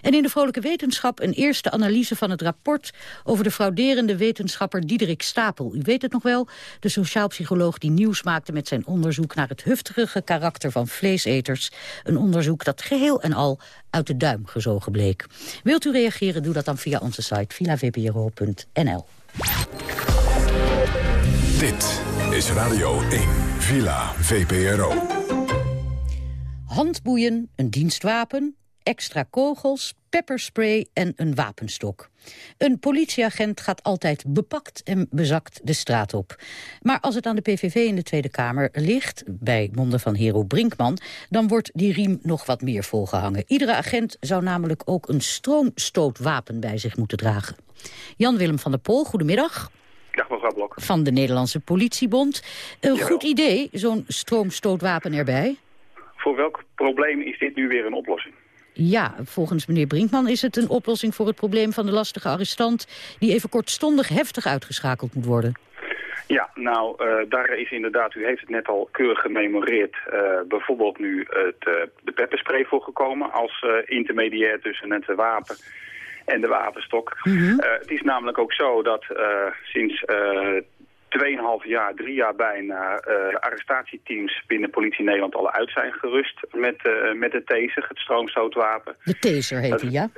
En in de Vrolijke Wetenschap een eerste analyse van het rapport... over de frauderende wetenschapper Diederik Stapel. U weet het nog wel, de sociaalpsycholoog die nieuws maakte... met zijn onderzoek naar het hufterige karakter van vleeseters. Een onderzoek dat geheel en al uit de duim gezogen bleek. Wilt u reageren, doe dat dan via onze site villavpro.nl. Dit is Radio 1, Villa VPRO. Handboeien, een dienstwapen, extra kogels, pepperspray en een wapenstok. Een politieagent gaat altijd bepakt en bezakt de straat op. Maar als het aan de PVV in de Tweede Kamer ligt, bij monden van Hero Brinkman... dan wordt die riem nog wat meer volgehangen. Iedere agent zou namelijk ook een stroomstootwapen bij zich moeten dragen. Jan-Willem van der Pol, goedemiddag. Dag mevrouw Blok. Van de Nederlandse Politiebond. Een goed idee, zo'n stroomstootwapen erbij? Voor welk probleem is dit nu weer een oplossing? Ja, volgens meneer Brinkman is het een oplossing voor het probleem van de lastige arrestant... die even kortstondig heftig uitgeschakeld moet worden. Ja, nou, uh, daar is inderdaad, u heeft het net al keurig gememoreerd, uh, bijvoorbeeld nu het, uh, de pepperspray voorgekomen als intermediair tussen het wapen en de wapenstok. Mm -hmm. het is namelijk ook zo dat sinds 2,5 jaar, drie jaar bijna, uh, arrestatieteams binnen politie Nederland al uit zijn gerust met, uh, met de taser, het stroomstootwapen. De taser heet die, ja?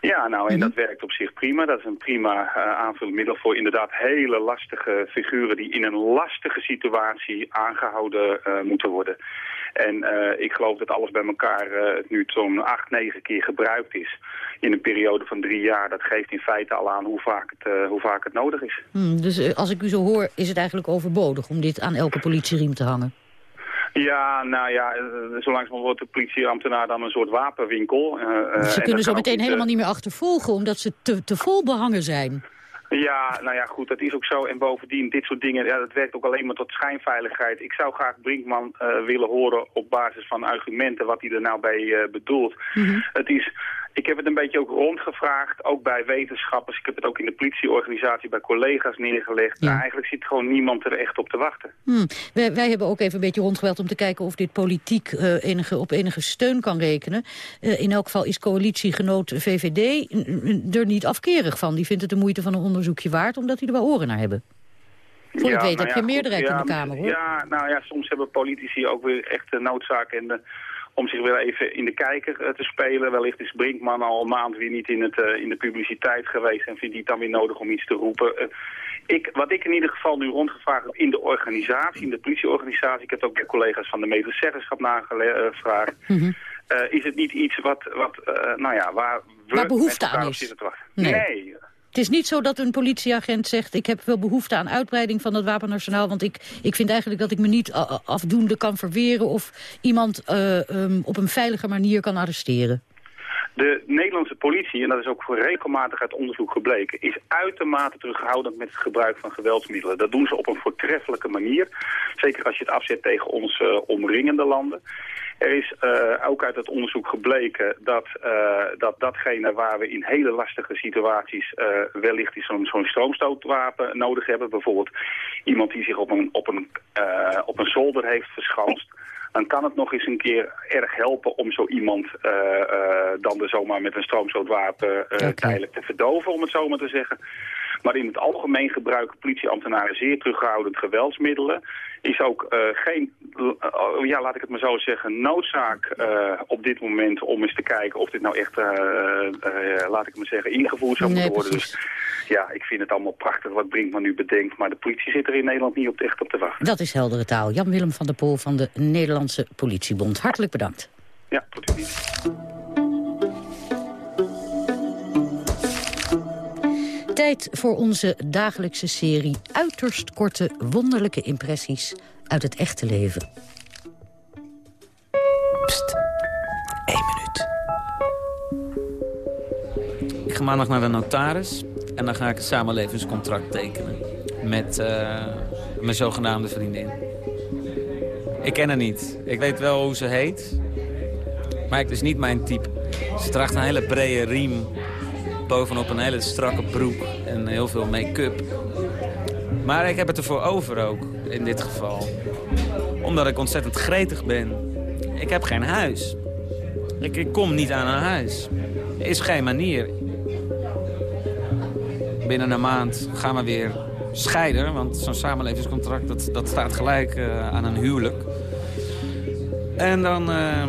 Ja, nou, en mm -hmm. dat werkt op zich prima. Dat is een prima uh, aanvullend middel voor inderdaad hele lastige figuren die in een lastige situatie aangehouden moeten worden. En eh, ik geloof dat alles bij elkaar nu zo'n acht, negen keer gebruikt is in een periode van drie jaar. Dat geeft in feite al aan hoe vaak het, hoe vaak het nodig is. Hmm, dus als ik u zo hoor, is het eigenlijk overbodig om dit aan elke politieriem te hangen? Ja, nou ja, zo langzamerhand wordt de politieambtenaar dan een soort wapenwinkel. ze kunnen zo meteen helemaal niet meer achtervolgen, omdat ze te, te vol behangen zijn. Ja, nou ja, goed, dat is ook zo. En bovendien, dit soort dingen, ja, dat werkt ook alleen maar tot schijnveiligheid. Ik zou graag Brinkman uh, willen horen op basis van argumenten wat hij er nou bij uh, bedoelt. Mm -hmm. Het is ik heb het een beetje ook rondgevraagd, ook bij wetenschappers. Ik heb het ook in de politieorganisatie bij collega's neergelegd. Ja. Nou, eigenlijk zit gewoon niemand er echt op te wachten. Hmm. Wij, wij, hebben ook even een beetje rondgeweld om te kijken of dit politiek uh, enige, op enige steun kan rekenen. Uh, in elk geval is coalitiegenoot VVD er niet afkerig van. Die vindt het de moeite van een onderzoekje waard, omdat die er wel oren naar hebben. Voor ja, ik weet nou heb je ja, meerderheid ja, in de Kamer, hoor. Ja, nou ja, soms hebben politici ook weer echt de noodzaak en de om zich weer even in de kijker uh, te spelen. Wellicht is Brinkman al een maand weer niet in, het, uh, in de publiciteit geweest en vindt hij het dan weer nodig om iets te roepen. Uh, ik, wat ik in ieder geval nu rondgevraagd heb in de organisatie, in de politieorganisatie, ik heb ook de collega's van de medezeggenschap nagevraagd, mm -hmm. is het niet iets wat, wat nou ja, waar we waar behoefte aan is? Nee. nee. Het is niet zo dat een politieagent zegt... ik heb wel behoefte aan uitbreiding van het wapenarsenaal... want ik, ik vind eigenlijk dat ik me niet afdoende kan verweren... of iemand uh, um, op een veilige manier kan arresteren. De Nederlandse politie, en dat is ook voor regelmatig uit onderzoek gebleken... is uitermate terughoudend met het gebruik van geweldsmiddelen. Dat doen ze op een voortreffelijke manier. Zeker als je het afzet tegen uh, omringende landen. Er is uh, ook uit het onderzoek gebleken dat, uh, dat datgene waar we in hele lastige situaties uh, wellicht zo'n zo'n stroomstootwapen nodig hebben. Bijvoorbeeld iemand die zich op een, op een, op een zolder heeft verschanst dan kan het nog eens een keer erg helpen om zo iemand uh, uh, dan er zomaar met een stroomstootwapen uh, okay. tijdelijk te verdoven, om het zo maar te zeggen. Maar in het algemeen gebruiken politieambtenaren zeer terughoudend geweldsmiddelen. Is ook uh, geen, uh, ja, laat ik het maar zo zeggen, noodzaak uh, op dit moment om eens te kijken of dit nou echt, laat ik maar zeggen, ingevoerd zou moeten worden. Dus ja, ik vind het allemaal prachtig wat Brinkman nu bedenkt. Maar de politie zit er in Nederland niet op, echt op te wachten. Dat is heldere taal. Jan-Willem van der Poel van de Nederlandse Politiebond. Hartelijk bedankt. Ja, tot u ziens. Tijd voor onze dagelijkse serie uiterst korte, wonderlijke impressies uit het echte leven. Pst, één minuut. Ik ga maandag naar de notaris en dan ga ik een samenlevingscontract tekenen. Met uh, mijn zogenaamde vriendin. Ik ken haar niet. Ik weet wel hoe ze heet. Maar het is niet mijn type. Ze draagt een hele brede riem bovenop een hele strakke broek en heel veel make-up. Maar ik heb het ervoor over ook, in dit geval. Omdat ik ontzettend gretig ben. Ik heb geen huis. Ik, kom niet aan een huis. Er is geen manier. Binnen een maand gaan we weer scheiden. Want zo'n samenlevingscontract dat, dat staat gelijk uh, aan een huwelijk. En dan uh,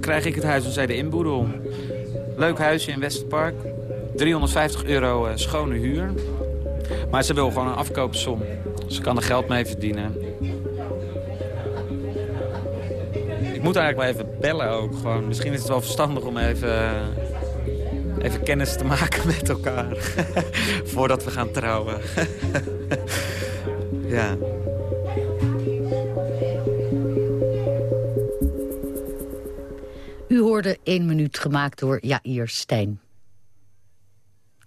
krijg ik het huis van zij de inboedel. Leuk huisje in Westerpark. 350 euro uh, schone huur. Maar ze wil gewoon een afkoopsom. Ze kan er geld mee verdienen. Ik moet eigenlijk wel even bellen ook. Gewoon. Misschien is het wel verstandig om even, uh, even kennis te maken *laughs* met elkaar. *laughs* Voordat we gaan trouwen. *laughs* ja. Hoorde één minuut gemaakt door Jair Stijn.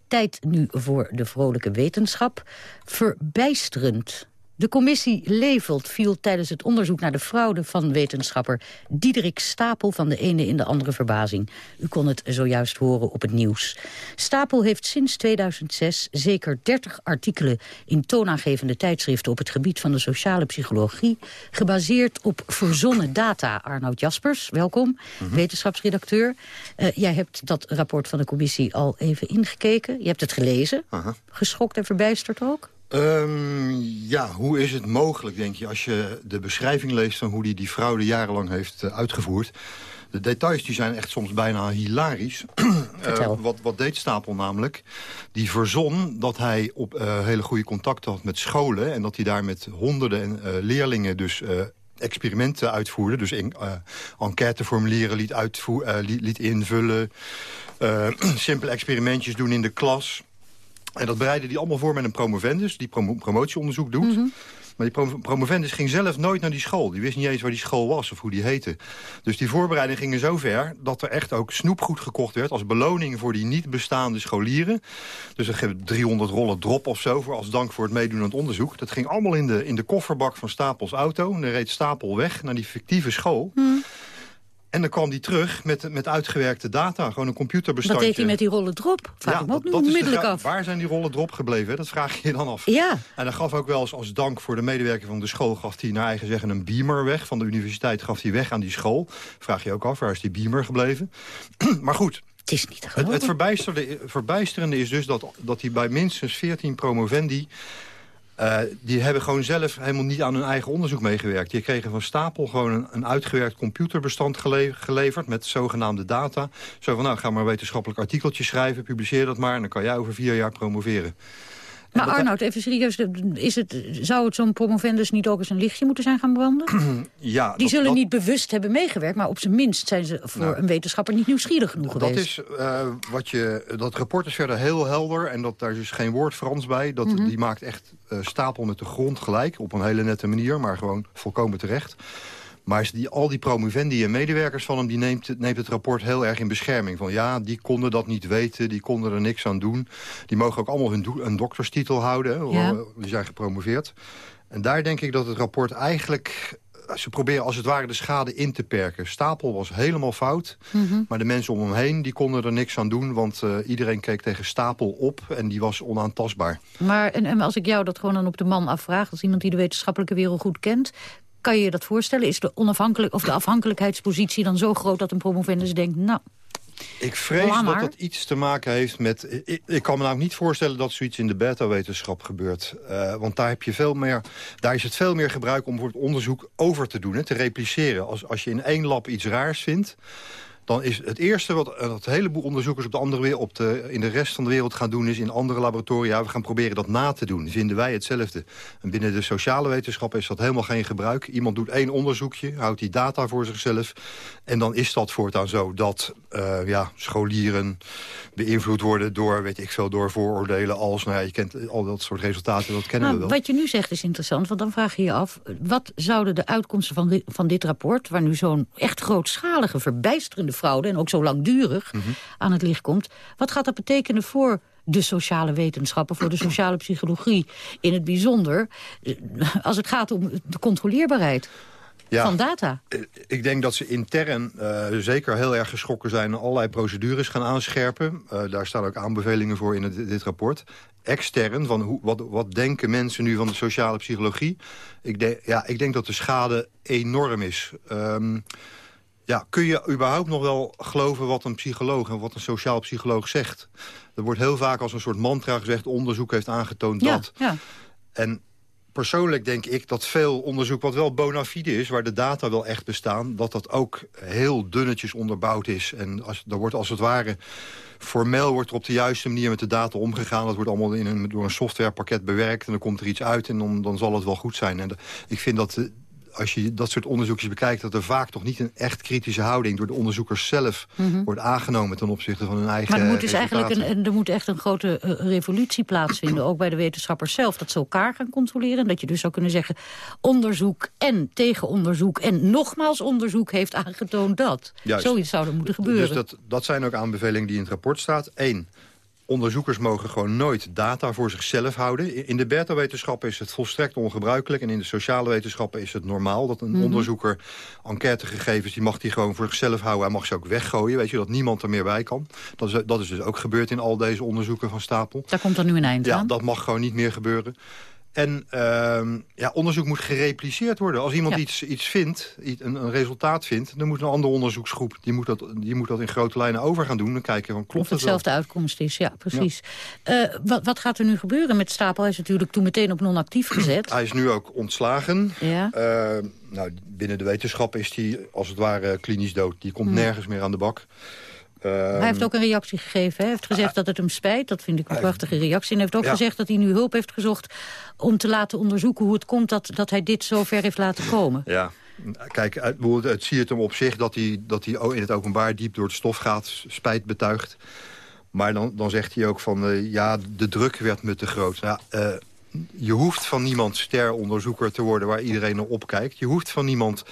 Tijd nu voor de vrolijke wetenschap. Verbijsterend de commissie Levelt viel tijdens het onderzoek naar de fraude van wetenschapper Diederik Stapel van de ene in de andere verbazing. U kon het zojuist horen op het nieuws. Stapel heeft sinds 2006 zeker 30 artikelen in toonaangevende tijdschriften op het gebied van de sociale psychologie, gebaseerd op verzonnen data. Arnoud Jaspers, welkom, mm -hmm. wetenschapsredacteur. Uh, jij hebt dat rapport van de commissie al even ingekeken. Je hebt het gelezen. Uh -huh. Geschokt en verbijsterd ook? Um, ja, hoe is het mogelijk, denk je, als je de beschrijving leest... van hoe hij die, die fraude jarenlang heeft uh, uitgevoerd... De details die zijn echt soms bijna hilarisch. *clears throat* uh, wat, wat deed Stapel namelijk? Die verzon dat hij op uh, hele goede contacten had met scholen... en dat hij daar met honderden leerlingen dus experimenten uitvoerde. Dus in, enquêteformulieren liet, liet, liet, invullen. *clears throat* simpele experimentjes doen in de klas. En dat bereidde hij allemaal voor met een promovendus... die promotieonderzoek doet. Mhm. Maar die promovendus ging zelf nooit naar die school. Die wist niet eens waar die school was of hoe die heette. Dus die voorbereiding ging zo ver dat er echt ook snoepgoed gekocht werd... als beloning voor die niet bestaande scholieren. Dus er 300 rollen drop of zo voor als dank voor het meedoen aan het onderzoek. Dat ging allemaal in de, in de kofferbak van Stapels auto. En dan reed Stapel weg naar die fictieve school... Mhm. En dan kwam hij terug met, met uitgewerkte data, gewoon een computerbestandje. Wat deed hij met die rollen drop? Vraag ja, ik me ook nu onmiddellijk af. Waar zijn die rollen drop gebleven? Dat vraag je je dan af. Ja. En dan gaf ook wel eens als dank voor de medewerker van de school... gaf hij naar eigen zeggen een beamer weg. Van de universiteit gaf hij weg aan die school. Vraag je ook af, waar is die beamer gebleven? *clears throat* maar goed, het is niet Het, het verbijsterende is dus dat, dat hij bij minstens 14 promovendi uh, die hebben gewoon zelf helemaal niet aan hun eigen onderzoek meegewerkt. Die kregen van Stapel gewoon een, uitgewerkt computerbestand geleverd... met zogenaamde data. Zo van, nou, ga maar wetenschappelijk artikeltje schrijven... publiceer dat maar en dan kan jij over vier jaar promoveren. Maar Arnoud, even serieus, is het, zou het zo'n promovendus niet ook eens een lichtje moeten zijn gaan branden? *clears throat* ja. Die zullen niet bewust hebben meegewerkt, maar op zijn minst zijn ze voor nou, een wetenschapper niet nieuwsgierig genoeg dat geweest. Is, uh, wat je, dat rapport is verder heel helder en dat, daar is dus geen woord Frans bij. Dat, mhm. Die maakt echt uh, stapel met de grond gelijk, op een hele nette manier, maar gewoon volkomen terecht. Maar die, al die promovendi en medewerkers van hem... die neemt, neemt het rapport heel erg in bescherming. Van ja, die konden dat niet weten, die konden er niks aan doen. Die mogen ook allemaal hun een dokterstitel houden. Ja. Die zijn gepromoveerd. En daar denk ik dat het rapport eigenlijk ze proberen als het ware de schade in te perken. Stapel was helemaal fout, mhm. maar de mensen om hem heen die konden er niks aan doen... want uh, iedereen keek tegen Stapel op en die was onaantastbaar. Maar en, en als ik jou dat gewoon dan op de man afvraag... als iemand die de wetenschappelijke wereld goed kent... Kan je je dat voorstellen? Is de, onafhankelijk, of de afhankelijkheidspositie dan zo groot dat een promovendus denkt... nou, ik vrees dat dat iets te maken heeft met... Ik, ik, kan me nou niet voorstellen dat zoiets in de beta-wetenschap gebeurt. Uh, want daar, heb je veel meer, daar is het veel meer gebruik om voor het onderzoek over te doen. Hè, te repliceren. Als, als je in één lab iets raars vindt dan is het eerste wat een heleboel onderzoekers op de andere, op de, in de rest van de wereld gaan doen... is in andere laboratoria, we gaan proberen dat na te doen. Vinden wij hetzelfde. En binnen de sociale wetenschappen is dat helemaal geen gebruik. Iemand doet één onderzoekje, houdt die data voor zichzelf... en dan is dat voortaan zo dat uh, ja, scholieren beïnvloed worden... door, weet ik veel, door vooroordelen als... Nou ja, je kent al dat soort resultaten, dat kennen nou, we wel. Wat je nu zegt is interessant, want dan vraag je je af... wat zouden de uitkomsten van, van dit rapport... waar nu zo'n echt grootschalige, verbijsterende fraude... en ook zo langdurig mhm. aan het licht komt... wat gaat dat betekenen voor de sociale wetenschappen, voor de sociale psychologie in het bijzonder... Eh, als het gaat om de controleerbaarheid? van data? Eh, ik denk dat ze intern uh, zeker heel erg geschrokken zijn... en allerlei procedures gaan aanscherpen. Uh, daar staan ook aanbevelingen voor in het, dit rapport. Extern, van hoe, wat, wat denken mensen nu van de sociale psychologie? Ik, denk, ja, ik denk dat de schade enorm is. Um, ja, kun je überhaupt nog wel geloven wat een psycholoog en wat een sociaal psycholoog zegt? Er wordt heel vaak als een soort mantra gezegd... onderzoek heeft aangetoond dat. Ja. En persoonlijk denk ik dat veel onderzoek wat wel bona fide is... waar de data wel echt bestaan, dat dat ook heel dunnetjes onderbouwd is. En als, er wordt als het ware... Formeel wordt er op de juiste manier met de data omgegaan. Dat wordt allemaal in een, door een softwarepakket bewerkt. En dan komt er iets uit en dan, dan zal het wel goed zijn. En ik vind dat als je dat soort onderzoekjes bekijkt... dat er vaak toch niet een echt kritische houding... door de onderzoekers zelf mhm. wordt aangenomen ten opzichte van hun eigen Maar er moet dus eigenlijk een, er moet echt een grote uh, revolutie plaatsvinden... ook bij de wetenschappers zelf, dat ze elkaar gaan controleren. En dat je dus zou kunnen zeggen... onderzoek en tegenonderzoek en nogmaals onderzoek heeft aangetoond dat. Zoiets zou er moeten gebeuren. Dus dat, dat zijn ook aanbevelingen die in het rapport staat. Eén, onderzoekers mogen gewoon nooit data voor zichzelf houden. In de beta-wetenschappen is het volstrekt ongebruikelijk... en in de sociale wetenschappen is het normaal dat een mhm. onderzoeker enquêtegegevens... die mag die gewoon voor zichzelf houden. Hij mag ze ook weggooien, weet je, dat niemand er meer bij kan. Dat is, dat is dus ook gebeurd in al deze onderzoeken van Stapel. Daar komt er nu een eind ja, aan. dat mag gewoon niet meer gebeuren. En uh, ja, onderzoek moet gerepliceerd worden. Als iemand iets, iets vindt, een, een, resultaat vindt... dan moet een andere onderzoeksgroep die moet, dat, die moet dat in grote lijnen over gaan doen. Dan kijken van klopt of hetzelfde uitkomst is, ja, precies. Uh, wat, wat, gaat er nu gebeuren met Stapel? Hij is natuurlijk toen meteen op non-actief *clears throat* gezet. hij is nu ook ontslagen. Ja. Uh, nou, binnen de wetenschap is hij als het ware klinisch dood. Die komt hm. nergens meer aan de bak. Hij heeft ook een reactie gegeven. Hij heeft gezegd dat het hem spijt. Dat vind ik een prachtige reactie. En hij heeft ook gezegd dat hij nu hulp heeft gezocht... om te laten onderzoeken hoe het komt dat, dat hij dit zo ver heeft laten komen. Ja, Kijk, het zie het hem op zich dat hij, dat hij in het openbaar diep door het stof gaat, spijt betuigt. Maar dan, dan zegt hij ook van, uh, ja, de druk werd me te groot. Ja, uh, je hoeft van niemand steronderzoeker te worden waar iedereen naar opkijkt. Je hoeft van niemand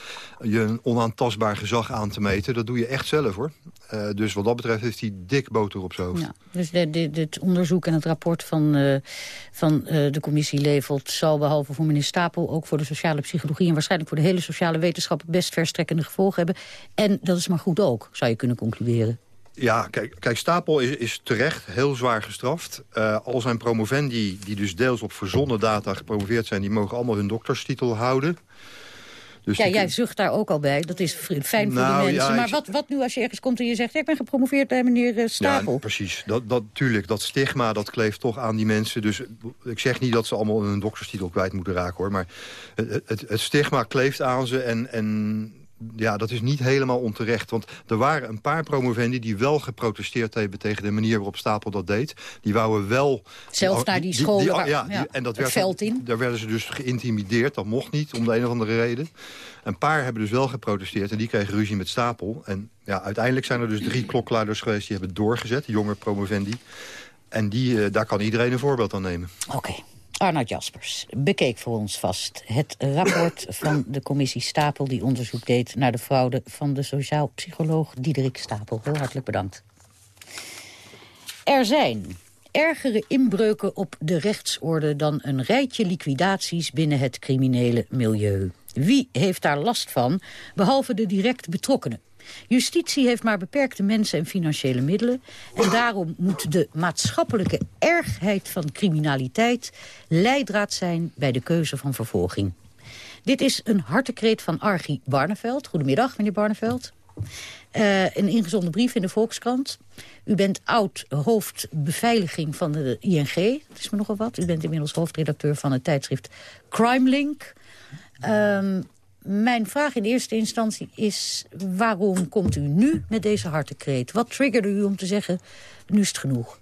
je een onaantastbaar gezag aan te meten. Dat doe je echt zelf, hoor. Uh, dus wat dat betreft heeft hij dik boter op zijn hoofd. Ja, dus dit onderzoek en het rapport van, uh, van uh, de commissie Levelt... zal behalve voor meneer Stapel ook voor de sociale psychologie... en waarschijnlijk voor de hele sociale wetenschap... best verstrekkende gevolgen hebben. En dat is maar goed ook, zou je kunnen concluderen. Ja, kijk, kijk Stapel is, is terecht heel zwaar gestraft. Uh, al zijn promovendi, die dus deels op verzonnen data gepromoveerd zijn... die mogen allemaal hun dokterstitel houden. Dus ja, jij zucht daar ook al bij. Dat is fijn voor nou, die mensen. maar wat, wat nu als je ergens komt en je zegt... ik ben gepromoveerd bij meneer uh, Stapel? Ja, precies. Dat, dat, tuurlijk, dat stigma dat kleeft toch aan die mensen. Dus ik zeg niet dat ze allemaal hun dokterstitel kwijt moeten raken. hoor. Maar het, het, het stigma kleeft aan ze. En, en ja, dat is niet helemaal onterecht. Want er waren een paar promovendi die wel geprotesteerd hebben... tegen de manier waarop Stapel dat deed. Die wouden wel... Zelf naar die school, ja, ja, en dat werd, veld in. Daar werden ze dus geïntimideerd. Dat mocht niet, om de een of andere reden. Een paar hebben dus wel geprotesteerd en die kregen ruzie met Stapel. En ja, uiteindelijk zijn er dus drie klokluiders geweest... die hebben doorgezet, jonge promovendi. En die, uh, daar kan iedereen een voorbeeld aan nemen. Oké. Arnoud Jaspers bekeek voor ons vast het rapport *coughs* van de commissie Stapel... die onderzoek deed naar de fraude van de sociaal psycholoog Diederik Stapel. Heel hartelijk bedankt. Er zijn ergere inbreuken op de rechtsorde... dan een rijtje liquidaties binnen het criminele milieu. Wie heeft daar last van, behalve de direct betrokkenen? Justitie heeft maar beperkte mensen en financiële middelen. En daarom moet de maatschappelijke ergheid van criminaliteit... leidraad zijn bij de keuze van vervolging. Dit is een hartekreet van Archie Barneveld. Goedemiddag, meneer Barneveld. Uh, een ingezonden brief in de Volkskrant. U bent oud hoofdbeveiliging van de ING. Dat is me nogal wat. U bent inmiddels hoofdredacteur van het tijdschrift Crimelink. Um, mijn vraag in eerste instantie is... waarom komt u nu met deze hartekreet? Wat triggerde u om te zeggen, nu is het genoeg?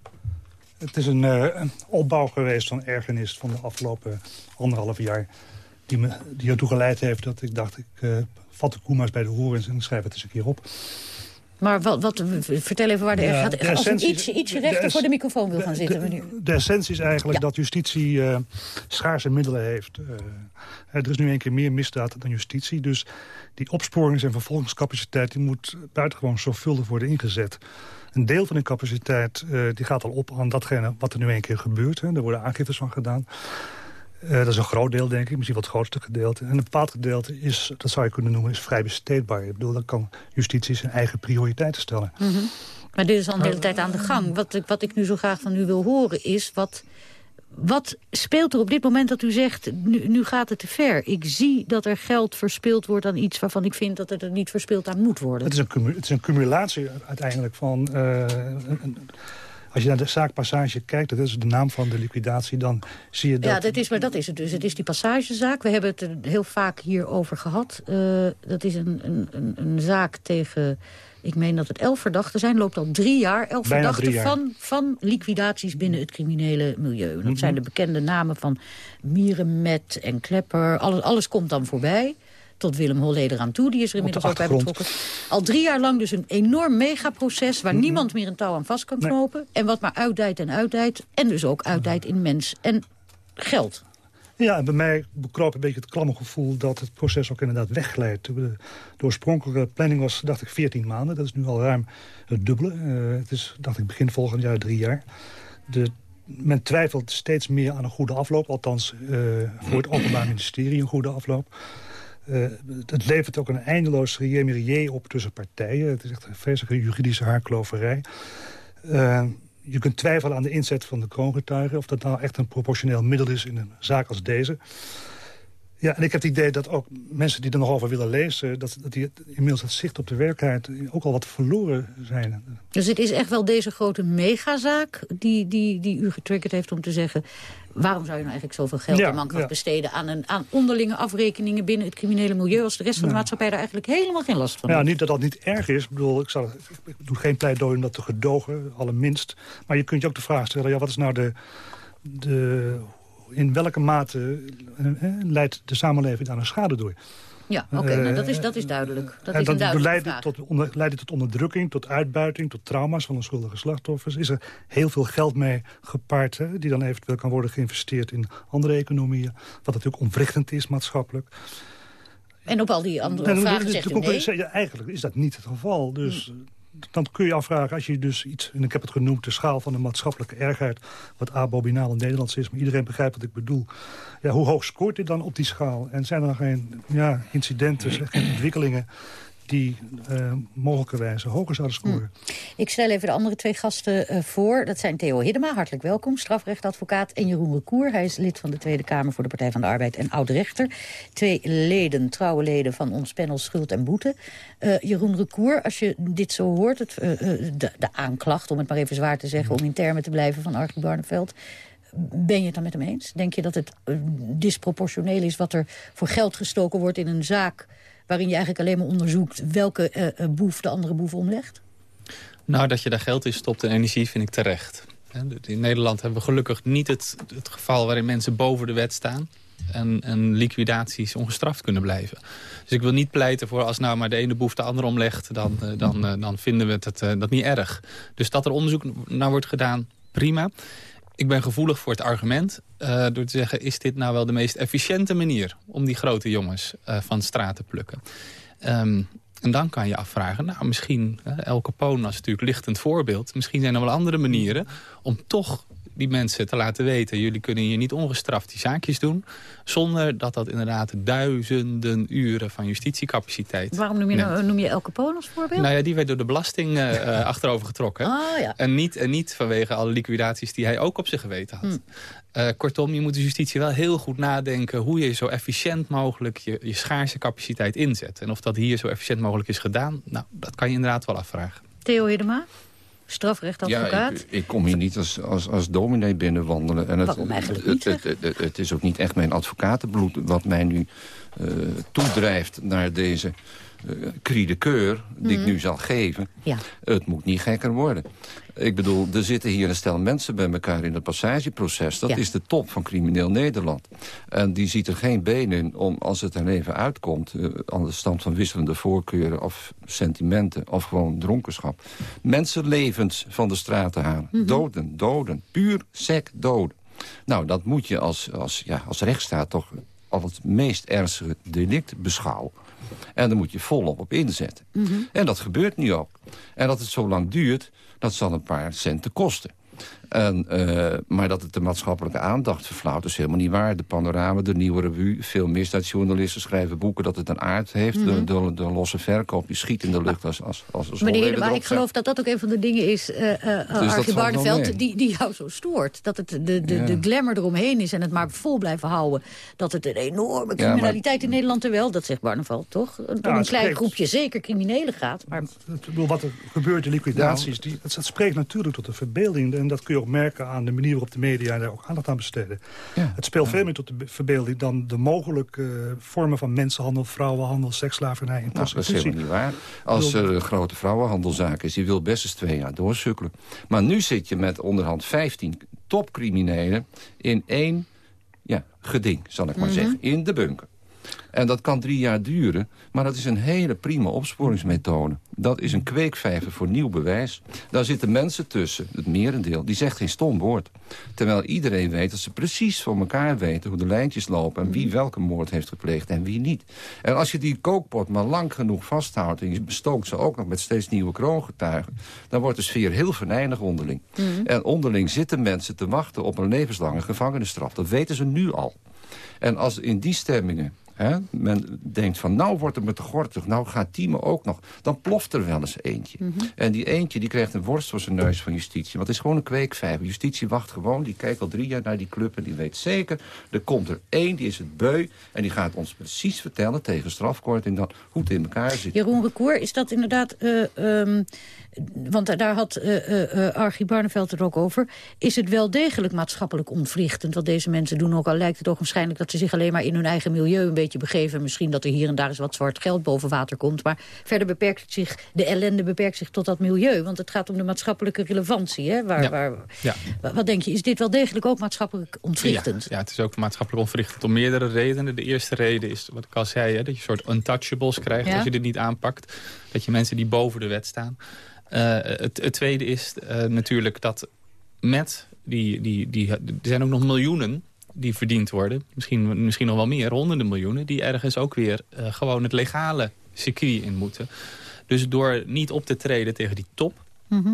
Het is een, uh, een opbauw geweest van ergernis van de afgelopen anderhalf jaar... die, me, die ertoe geleid heeft dat ik dacht... ik uh, vat de koe bij de horens en schrijf het eens een keer op. Maar wat, wat, vertel even waar de ja, gaat. Als u ietsje, ietsje rechter voor de microfoon wil gaan zitten. De, de, essentie is eigenlijk dat justitie uh, schaarse middelen heeft. Uh, er is nu een keer meer misdaad dan justitie. Dus die opsporings- en vervolgingscapaciteit... die moet buitengewoon zorgvuldig worden ingezet. Een deel van die capaciteit uh, die gaat al op aan datgene wat er nu een keer gebeurt. Hè. Er worden aangiftes van gedaan. Uh, dat is een groot deel, denk ik. Misschien wat het grootste gedeelte. En een bepaald gedeelte is, dat zou je kunnen noemen, is vrij besteedbaar. Ik bedoel, dan kan justitie zijn eigen prioriteiten stellen. Mm -hmm. Maar dit is al een hele tijd aan de gang. Wat ik, wat ik nu zo graag van u wil horen is... wat, wat speelt er op dit moment dat u zegt, nu, nu gaat het te ver? Ik zie dat er geld verspild wordt aan iets waarvan ik vind dat het er niet verspild aan moet worden. Het is een, het is een cumulatie uiteindelijk van... Uh, een, als je naar de zaakpassage kijkt, dat is de naam van de liquidatie, dan zie je dat... Ja, dat is, maar dat is het dus. Het is die passagezaak. We hebben het er heel vaak hierover gehad. Uh, dat is een, een, een, een zaak tegen... Ik meen dat het elf verdachten zijn. Loopt al drie jaar. Elf Bijna verdachten Van, van liquidaties binnen het criminele milieu. Dat mhm. zijn de bekende namen van Mierenmet en Klepper. Alles, alles komt dan voorbij tot Willem Holleder aan toe. Die is er inmiddels ook bij betrokken. Al drie jaar lang dus een enorm megaproces... waar mhm. niemand meer een touw aan vast kan knopen. En wat maar uitdijt en uitdijt. En dus ook uitdijt in mens en geld. Ja, en bij mij bekroop een beetje het klamme gevoel dat het proces ook inderdaad wegglijdt. De, oorspronkelijke planning was, dacht ik, 14 maanden. Dat is nu al ruim het dubbele. Uh, het is, dacht ik, begin volgend jaar drie jaar. De, men twijfelt steeds meer aan een goede afloop. Althans, uh, voor het Openbaar Ministerie een goede afloop. Uh, het levert ook een eindeloos riemerier op tussen partijen. Het is echt een vreselijke juridische haarkloverij. Uh, je kunt twijfelen aan de inzet van de kroongetuigen... of dat nou echt een proportioneel middel is in een zaak als deze. Ja, en ik heb het idee dat ook mensen die er nog over willen lezen... dat, dat die inmiddels het zicht op de werkelijkheid ook al wat verloren zijn. Dus het is echt wel deze grote megazaak die, die, die u getriggerd heeft om te zeggen... waarom zou je nou eigenlijk zoveel geld en mankracht besteden... Aan, een, aan onderlinge afrekeningen binnen het criminele milieu... als de rest van de maatschappij daar eigenlijk helemaal geen last van Ja, niet dat dat niet erg is. Ik bedoel, ik, zal, ik doe geen pleidooi om dat te gedogen, allerminst. Maar je kunt je ook de vraag stellen... Ja, wat is nou de, de in welke mate eh, leidt de samenleving daar een schade door? Ja, oké, nou, dat, is, dat is duidelijk. Dat en is een leidt tot, onder, leidt tot onderdrukking, tot uitbuiting, tot trauma's van onschuldige slachtoffers. Is er heel veel geld mee gepaard, hè, die dan eventueel kan worden geïnvesteerd in andere economieën. Wat natuurlijk ontwrichtend is maatschappelijk. En op al die andere En vragen zegt u nee. Eigenlijk is dat niet het geval. Dus dan kun je afvragen, als je dus iets... en ik heb het genoemd, de schaal van de maatschappelijke ergheid... wat abominaal in Nederlands is, maar iedereen begrijpt wat ik bedoel. Ja, hoe hoog scoort dit dan op die schaal? En zijn er dan geen ja, incidenten, geen ontwikkelingen... die uh, mogelijkerwijze hoger zouden scoren? Ik stel even de andere twee gasten uh, voor. Dat zijn Theo Hiddema, hartelijk welkom, strafrechtadvocaat... en Jeroen Recour, hij is lid van de Tweede Kamer... voor de Partij van de Arbeid en oud-rechter. Twee leden, trouwe leden van ons panel Schuld en Boete. Uh, Jeroen Recour, als je dit zo hoort... Het, de, de, aanklacht, om het maar even zwaar te zeggen... om in termen te blijven van Archie Barneveld... Ben je het dan met hem eens? Denk je dat het disproportioneel is wat er voor geld gestoken wordt in een zaak waarin je eigenlijk alleen maar onderzoekt welke uh, boef de andere boef omlegt? Nou, dat je daar geld in stopt en energie vind ik terecht. In Nederland hebben we gelukkig niet het, het geval waarin mensen boven de wet staan. En, en, liquidaties ongestraft kunnen blijven. Dus ik wil niet pleiten voor als nou maar de ene boef de andere omlegt... dan, uh, dan, dan vinden we het, dat niet erg. Dus dat er onderzoek naar wordt gedaan, prima. Ik ben gevoelig voor het argument uh, door te zeggen... is dit nou wel de meest efficiënte manier om die grote jongens uh, van straat te plukken? Um, en dan kan je afvragen, nou misschien, uh, El Capone als natuurlijk lichtend voorbeeld... misschien zijn er wel andere manieren om toch die mensen te laten weten... jullie kunnen hier niet ongestraft die zaakjes doen... zonder dat dat inderdaad duizenden uren van justitiecapaciteit... Waarom noem je, nou, noem je El Capone als voorbeeld? Nou ja, die werd door de belasting *laughs* uh, achterover getrokken. Ah, ja. en, niet, en niet vanwege alle liquidaties die hij ook op zich geweten had. Hmm. Uh, kortom, je moet de justitie wel heel goed nadenken... hoe je zo efficiënt mogelijk je, je schaarse capaciteit inzet. En of dat hier zo efficiënt mogelijk is gedaan... nou, dat kan je inderdaad wel afvragen. Theo Hiddema? Strafrechtadvocaat. Ja, ik, ik, kom hier niet als, als, als dominee binnenwandelen. En het, Waarom eigenlijk het, het, het, het, het is ook niet echt mijn advocatenbloed wat mij nu uh, toedrijft naar deze uh, cri de keur die mm. ik nu zal geven. Ja. Het moet niet gekker worden. Ik bedoel, er zitten hier een stel mensen bij elkaar in het passageproces. Dat Ja. is de top van crimineel Nederland. En die ziet er geen been in om, als het er even uitkomt... Uh, aan de stand van wisselende voorkeuren of sentimenten... of gewoon dronkenschap. Mensenlevens van de straat te halen. Mhm. Doden, doden. Puur sec doden. Nou, dat moet je als, als, ja, als rechtsstaat toch als het meest ernstige delict beschouwen. En daar moet je volop op inzetten. Mhm. En dat gebeurt nu ook. En dat het zo lang duurt, dat zal een paar centen kosten. En, uh, maar dat het de maatschappelijke aandacht verflauwt, is helemaal niet waar. De Panorama, de Nieuwe Revue, veel misdaadjournalisten schrijven boeken... dat het een aard heeft. Mhm. de, de, de, losse verkoop, die schiet in de lucht als, als, als een Meneer ik geloof dat dat ook een van de dingen is, uh, uh, dat Archie Barneveld, die, die jou zo stoort. Dat het de, de, Ja. de glamour eromheen is en het maar vol blijven houden. Dat het een enorme criminaliteit in Nederland er wel, dat zegt Barneveld toch? Om een klein spreekt- groepje zeker criminelen gaat. Maar wat er gebeurt in liquidaties, die, het, het spreekt natuurlijk tot de verbeelding. En dat kun je ook merken aan de manier waarop de media daar ook aandacht aan besteden. Het speelt veel meer tot de be- verbeelding dan de mogelijke eh, vormen van mensenhandel, vrouwenhandel, seksslavernij en Nou, dat is prostitutie. helemaal niet waar. Als er een grote vrouwenhandelzaak is, die wil best eens twee jaar doorsukkelen. Maar nu zit je met onderhand 15 topcriminelen in één ja, geding, zal ik maar Mhm. zeggen, in de bunker. En dat kan drie jaar duren, maar dat is een hele prima opsporingsmethode. Dat is een kweekvijver voor nieuw bewijs. Daar zitten mensen tussen, het merendeel, die zegt geen stom woord. Terwijl iedereen weet dat ze precies van elkaar weten hoe de lijntjes lopen... en wie welke moord heeft gepleegd en wie niet. En als je die kookpot maar lang genoeg vasthoudt... en je bestookt ze ook nog met steeds nieuwe kroongetuigen... dan wordt de sfeer heel venijnig onderling. En onderling zitten mensen te wachten op een levenslange gevangenisstraf. Dat weten ze nu al. En als in die stemmingen hè, men denkt van... nou wordt het me te gortig, nou gaat die me ook nog... dan ploft er wel eens eentje. En die eentje die krijgt een worst voor zijn neus van justitie. Want het is gewoon een kweekvijver. Justitie wacht gewoon, die kijkt al drie jaar naar die club... en die weet zeker, er komt er één, die is het beu... en die gaat ons precies vertellen tegen strafkorting... dan hoe het in elkaar zit. Jeroen Recour, is dat inderdaad... eh, ehm, want daar had eh, eh, eh, Archie Barneveld het ook over. Is het wel degelijk maatschappelijk ontwrichtend wat deze mensen doen? Ook al lijkt het ogenschijnlijk waarschijnlijk dat ze zich alleen maar in hun eigen milieu een beetje begeven. Misschien dat er hier en daar eens wat zwart geld boven water komt. Maar verder beperkt het zich, de ellende beperkt zich tot dat milieu. Want het gaat om de maatschappelijke relevantie. Hè? Waar, Ja. waar, Ja. Wat denk je, is dit wel degelijk ook maatschappelijk ontwrichtend? Ja, ja, het is ook maatschappelijk ontwrichtend om meerdere redenen. De eerste reden is, wat ik al zei, hè, dat je een soort untouchables krijgt als je dit niet aanpakt. Dat je mensen die boven de wet staan. Eh, het, het tweede is eh, natuurlijk dat met die, die, die... Er zijn ook nog miljoenen die verdiend worden. Misschien, misschien nog wel meer, honderden miljoenen. Die ergens ook weer eh, gewoon het legale circuit in moeten. Dus door niet op te treden tegen die top... Mhm.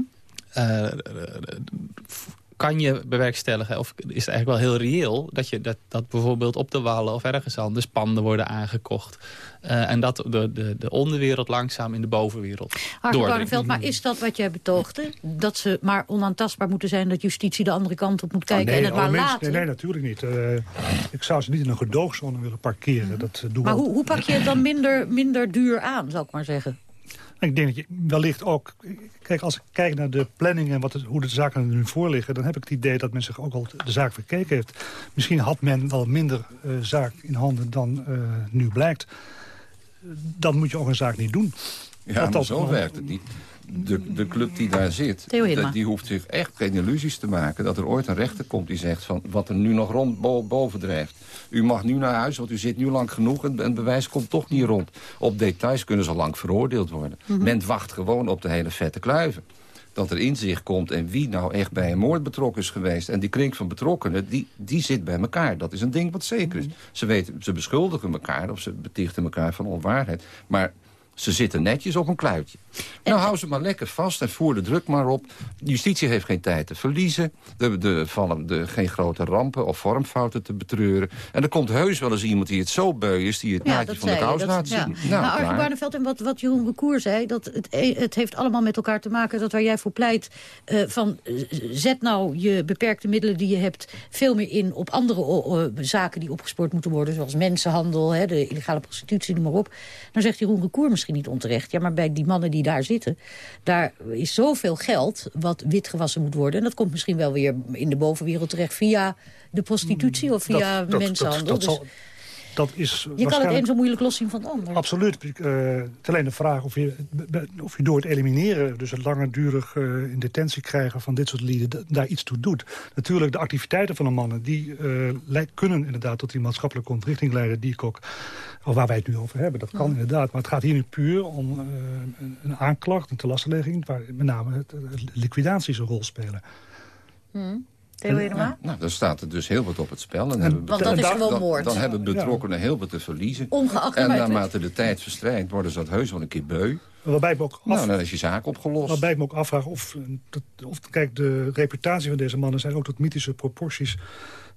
Kan je bewerkstelligen, of is het eigenlijk wel heel reëel... dat, je, dat, dat bijvoorbeeld op de Wallen of ergens anders panden worden aangekocht. eh, en dat de, de, de onderwereld langzaam in de bovenwereld. Barneveld, maar is dat wat jij betoogde? Dat ze maar onaantastbaar moeten zijn, dat justitie de andere kant op moet kijken nee, en het maar mensen- laten? nee, nee, natuurlijk niet. Eh, ik zou ze niet in een gedoogzone willen parkeren. Dat eh, doen Maar we hoe, hoe pak je het dan minder, minder duur aan, zou ik maar zeggen? Ik denk dat je wellicht ook... Kijk, als ik kijk naar de planning en wat het, hoe de zaken er nu voor liggen... dan heb ik het idee dat men zich ook al de zaak verkeken heeft. Misschien had men wel minder eh, zaak in handen dan eh, nu blijkt. Dan moet je ook een zaak niet doen. Ja, Dat maar dat zo werkt het niet. De, de club die daar zit, die hoeft zich echt geen illusies te maken... dat er ooit een rechter komt die zegt van wat er nu nog rond bo- boven drijft. U mag nu naar huis, want u zit nu lang genoeg... en het bewijs komt toch niet rond. Op details kunnen ze lang veroordeeld worden. Mhm. Men wacht gewoon op de hele vette kluiven. Dat er inzicht komt en wie nou echt bij een moord betrokken is geweest. En die kring van betrokkenen, die, die zit bij elkaar. Dat is een ding wat zeker is. Ze, weten, ze beschuldigen elkaar of ze betichten elkaar van onwaarheid. Maar ze zitten netjes op een kluitje. Nou, hou ze maar lekker vast en voer de druk maar op. Justitie heeft geen tijd te verliezen. Er, er vallen er geen grote rampen of vormfouten te betreuren. En er komt heus wel eens iemand die het zo beu is... die het naadje van de kous laat ja. zien. Nou, Nou, Arthur klaar. Barneveld en wat, wat Jeroen Recour zei... Dat het, e- het heeft allemaal met elkaar te maken dat waar jij voor pleit... eh, van eh, zet nou je beperkte middelen die je hebt... veel meer in op andere zaken die opgespoord moeten worden... zoals mensenhandel, hè, de illegale prostitutie, noem maar op. Dan zegt Jeroen Recour misschien niet onterecht... ja, maar bij die mannen die daar zitten... daar is zoveel geld wat witgewassen moet worden... en dat komt misschien wel weer in de bovenwereld terecht... via de prostitutie of via Dat- dat- mensenhandel. dat Dus zal- dat is je kan het een zo moeilijk loszien van het ander. Absoluut. Eh, het is alleen de vraag of je, of je door het elimineren... dus het langdurig eh, in detentie krijgen van dit soort lieden... da- daar iets toe doet. Natuurlijk, de activiteiten van de mannen... die lei- kunnen inderdaad tot die maatschappelijke ontwrichting leiden... die ik ook, of waar wij het nu over hebben. Dat kan inderdaad. Maar het gaat hier nu puur om een, een aanklacht, een telastenlegging... waar met name het, het liquidaties een rol spelen. Hmm. Theo Hiddema? Nou, dan staat er dus heel wat op het spel. En hebben Want dat is dan- gewoon dan- moord. Dan, hebben betrokkenen heel wat te verliezen. Ongeacht en naarmate de tijd verstrijkt worden ze dat heus wel een keer beu. Waarbij ik me ook af... Nou, dan is je zaak opgelost. Waarbij ik me ook afvraag of, eh, dat- of... Kijk, de reputatie van deze mannen zijn ook tot mythische proporties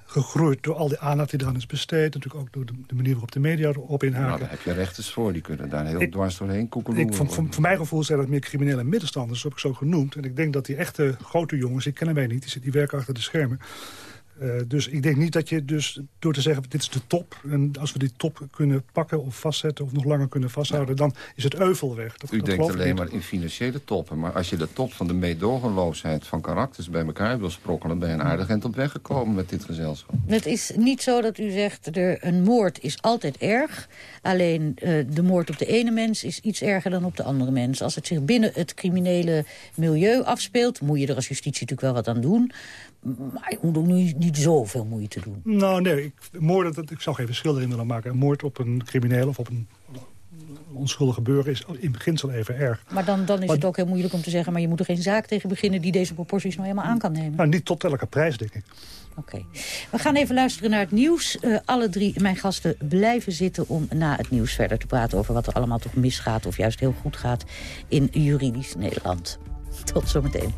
gegroeid... door al die aandacht die eraan is besteed. Natuurlijk ook door de, de manier waarop de media erop Nou, inhaken. daar heb je rechters voor. Die kunnen daar heel Ik- dwars doorheen koekeloeren. ik, voor, voor, voor mijn gevoel zijn dat meer criminele middenstanders, dat heb ik zo genoemd. En ik denk dat die echte grote jongens, die kennen wij niet, die, zitten- die werken achter de schermen. Eh, dus ik denk niet dat je dus door te zeggen, dit is de top... en als we die top kunnen pakken of vastzetten of nog langer kunnen vasthouden... dan is het euvel weg. Dat, U dat denkt alleen niet. maar in financiële toppen. Maar als je de top van de meedogenloosheid van karakters bij elkaar wil sprokkelen... ben je een aardig eind op weg gekomen met dit gezelschap. Het is niet zo dat u zegt, er, een moord is altijd erg. Alleen eh, de moord op de ene mens is iets erger dan op de andere mens. Als het zich binnen het criminele milieu afspeelt... moet je er als justitie natuurlijk wel wat aan doen. Maar je moet ook niet, niet zoveel moeite doen. Nou, nee, ik, moord, dat, ik zou geen verschil erin willen maken. Een moord op een crimineel of op een onschuldige burger is in beginsel even erg. Maar dan, dan is Maar- het ook heel moeilijk om te zeggen... maar je moet er geen zaak tegen beginnen die deze proporties nou helemaal aan kan nemen. Nou, niet tot elke prijs, denk ik. Oké. We gaan even luisteren naar het nieuws. Eh, alle drie mijn gasten blijven zitten om na het nieuws verder te praten... over wat er allemaal toch misgaat of juist heel goed gaat in juridisch Nederland. *laughs* Tot zometeen.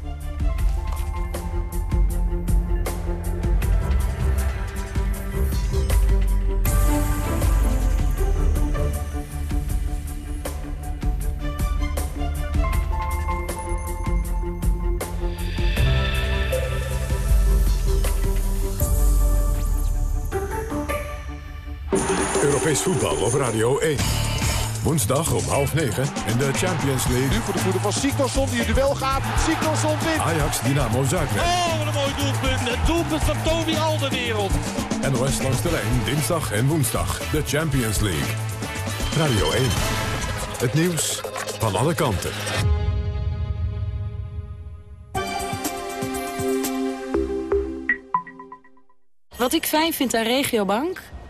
Europees voetbal op Radio 1. Woensdag om half negen in de Champions League. Nu voor de voeten van Siktorsson die het duel gaat. Siktorsson wint. Ajax Dynamo Zagreb. Oh, wat een mooi doelpunt. Het doelpunt van Toby Alderwereld. NOS langs de lijn dinsdag en woensdag. De Champions League. Radio 1. Het nieuws van alle kanten. Wat ik fijn vind aan Regiobank?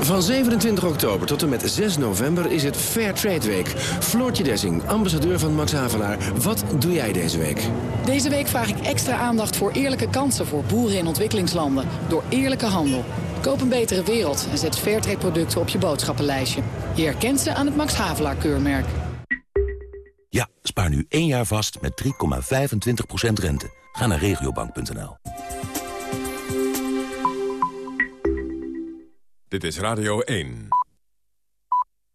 Van 27 oktober tot en met 6 november is het Fair Trade Week. Floortje Dessing, ambassadeur van Max Havelaar. Wat doe jij deze week? Deze week vraag ik extra aandacht voor eerlijke kansen voor boeren in ontwikkelingslanden. Door eerlijke handel. Koop een betere wereld en zet Fairtrade producten op je boodschappenlijstje. Je herkent ze aan het Max Havelaar keurmerk. Ja, spaar nu één jaar vast met 3,25% rente. Ga naar regiobank.nl. Dit is Radio 1.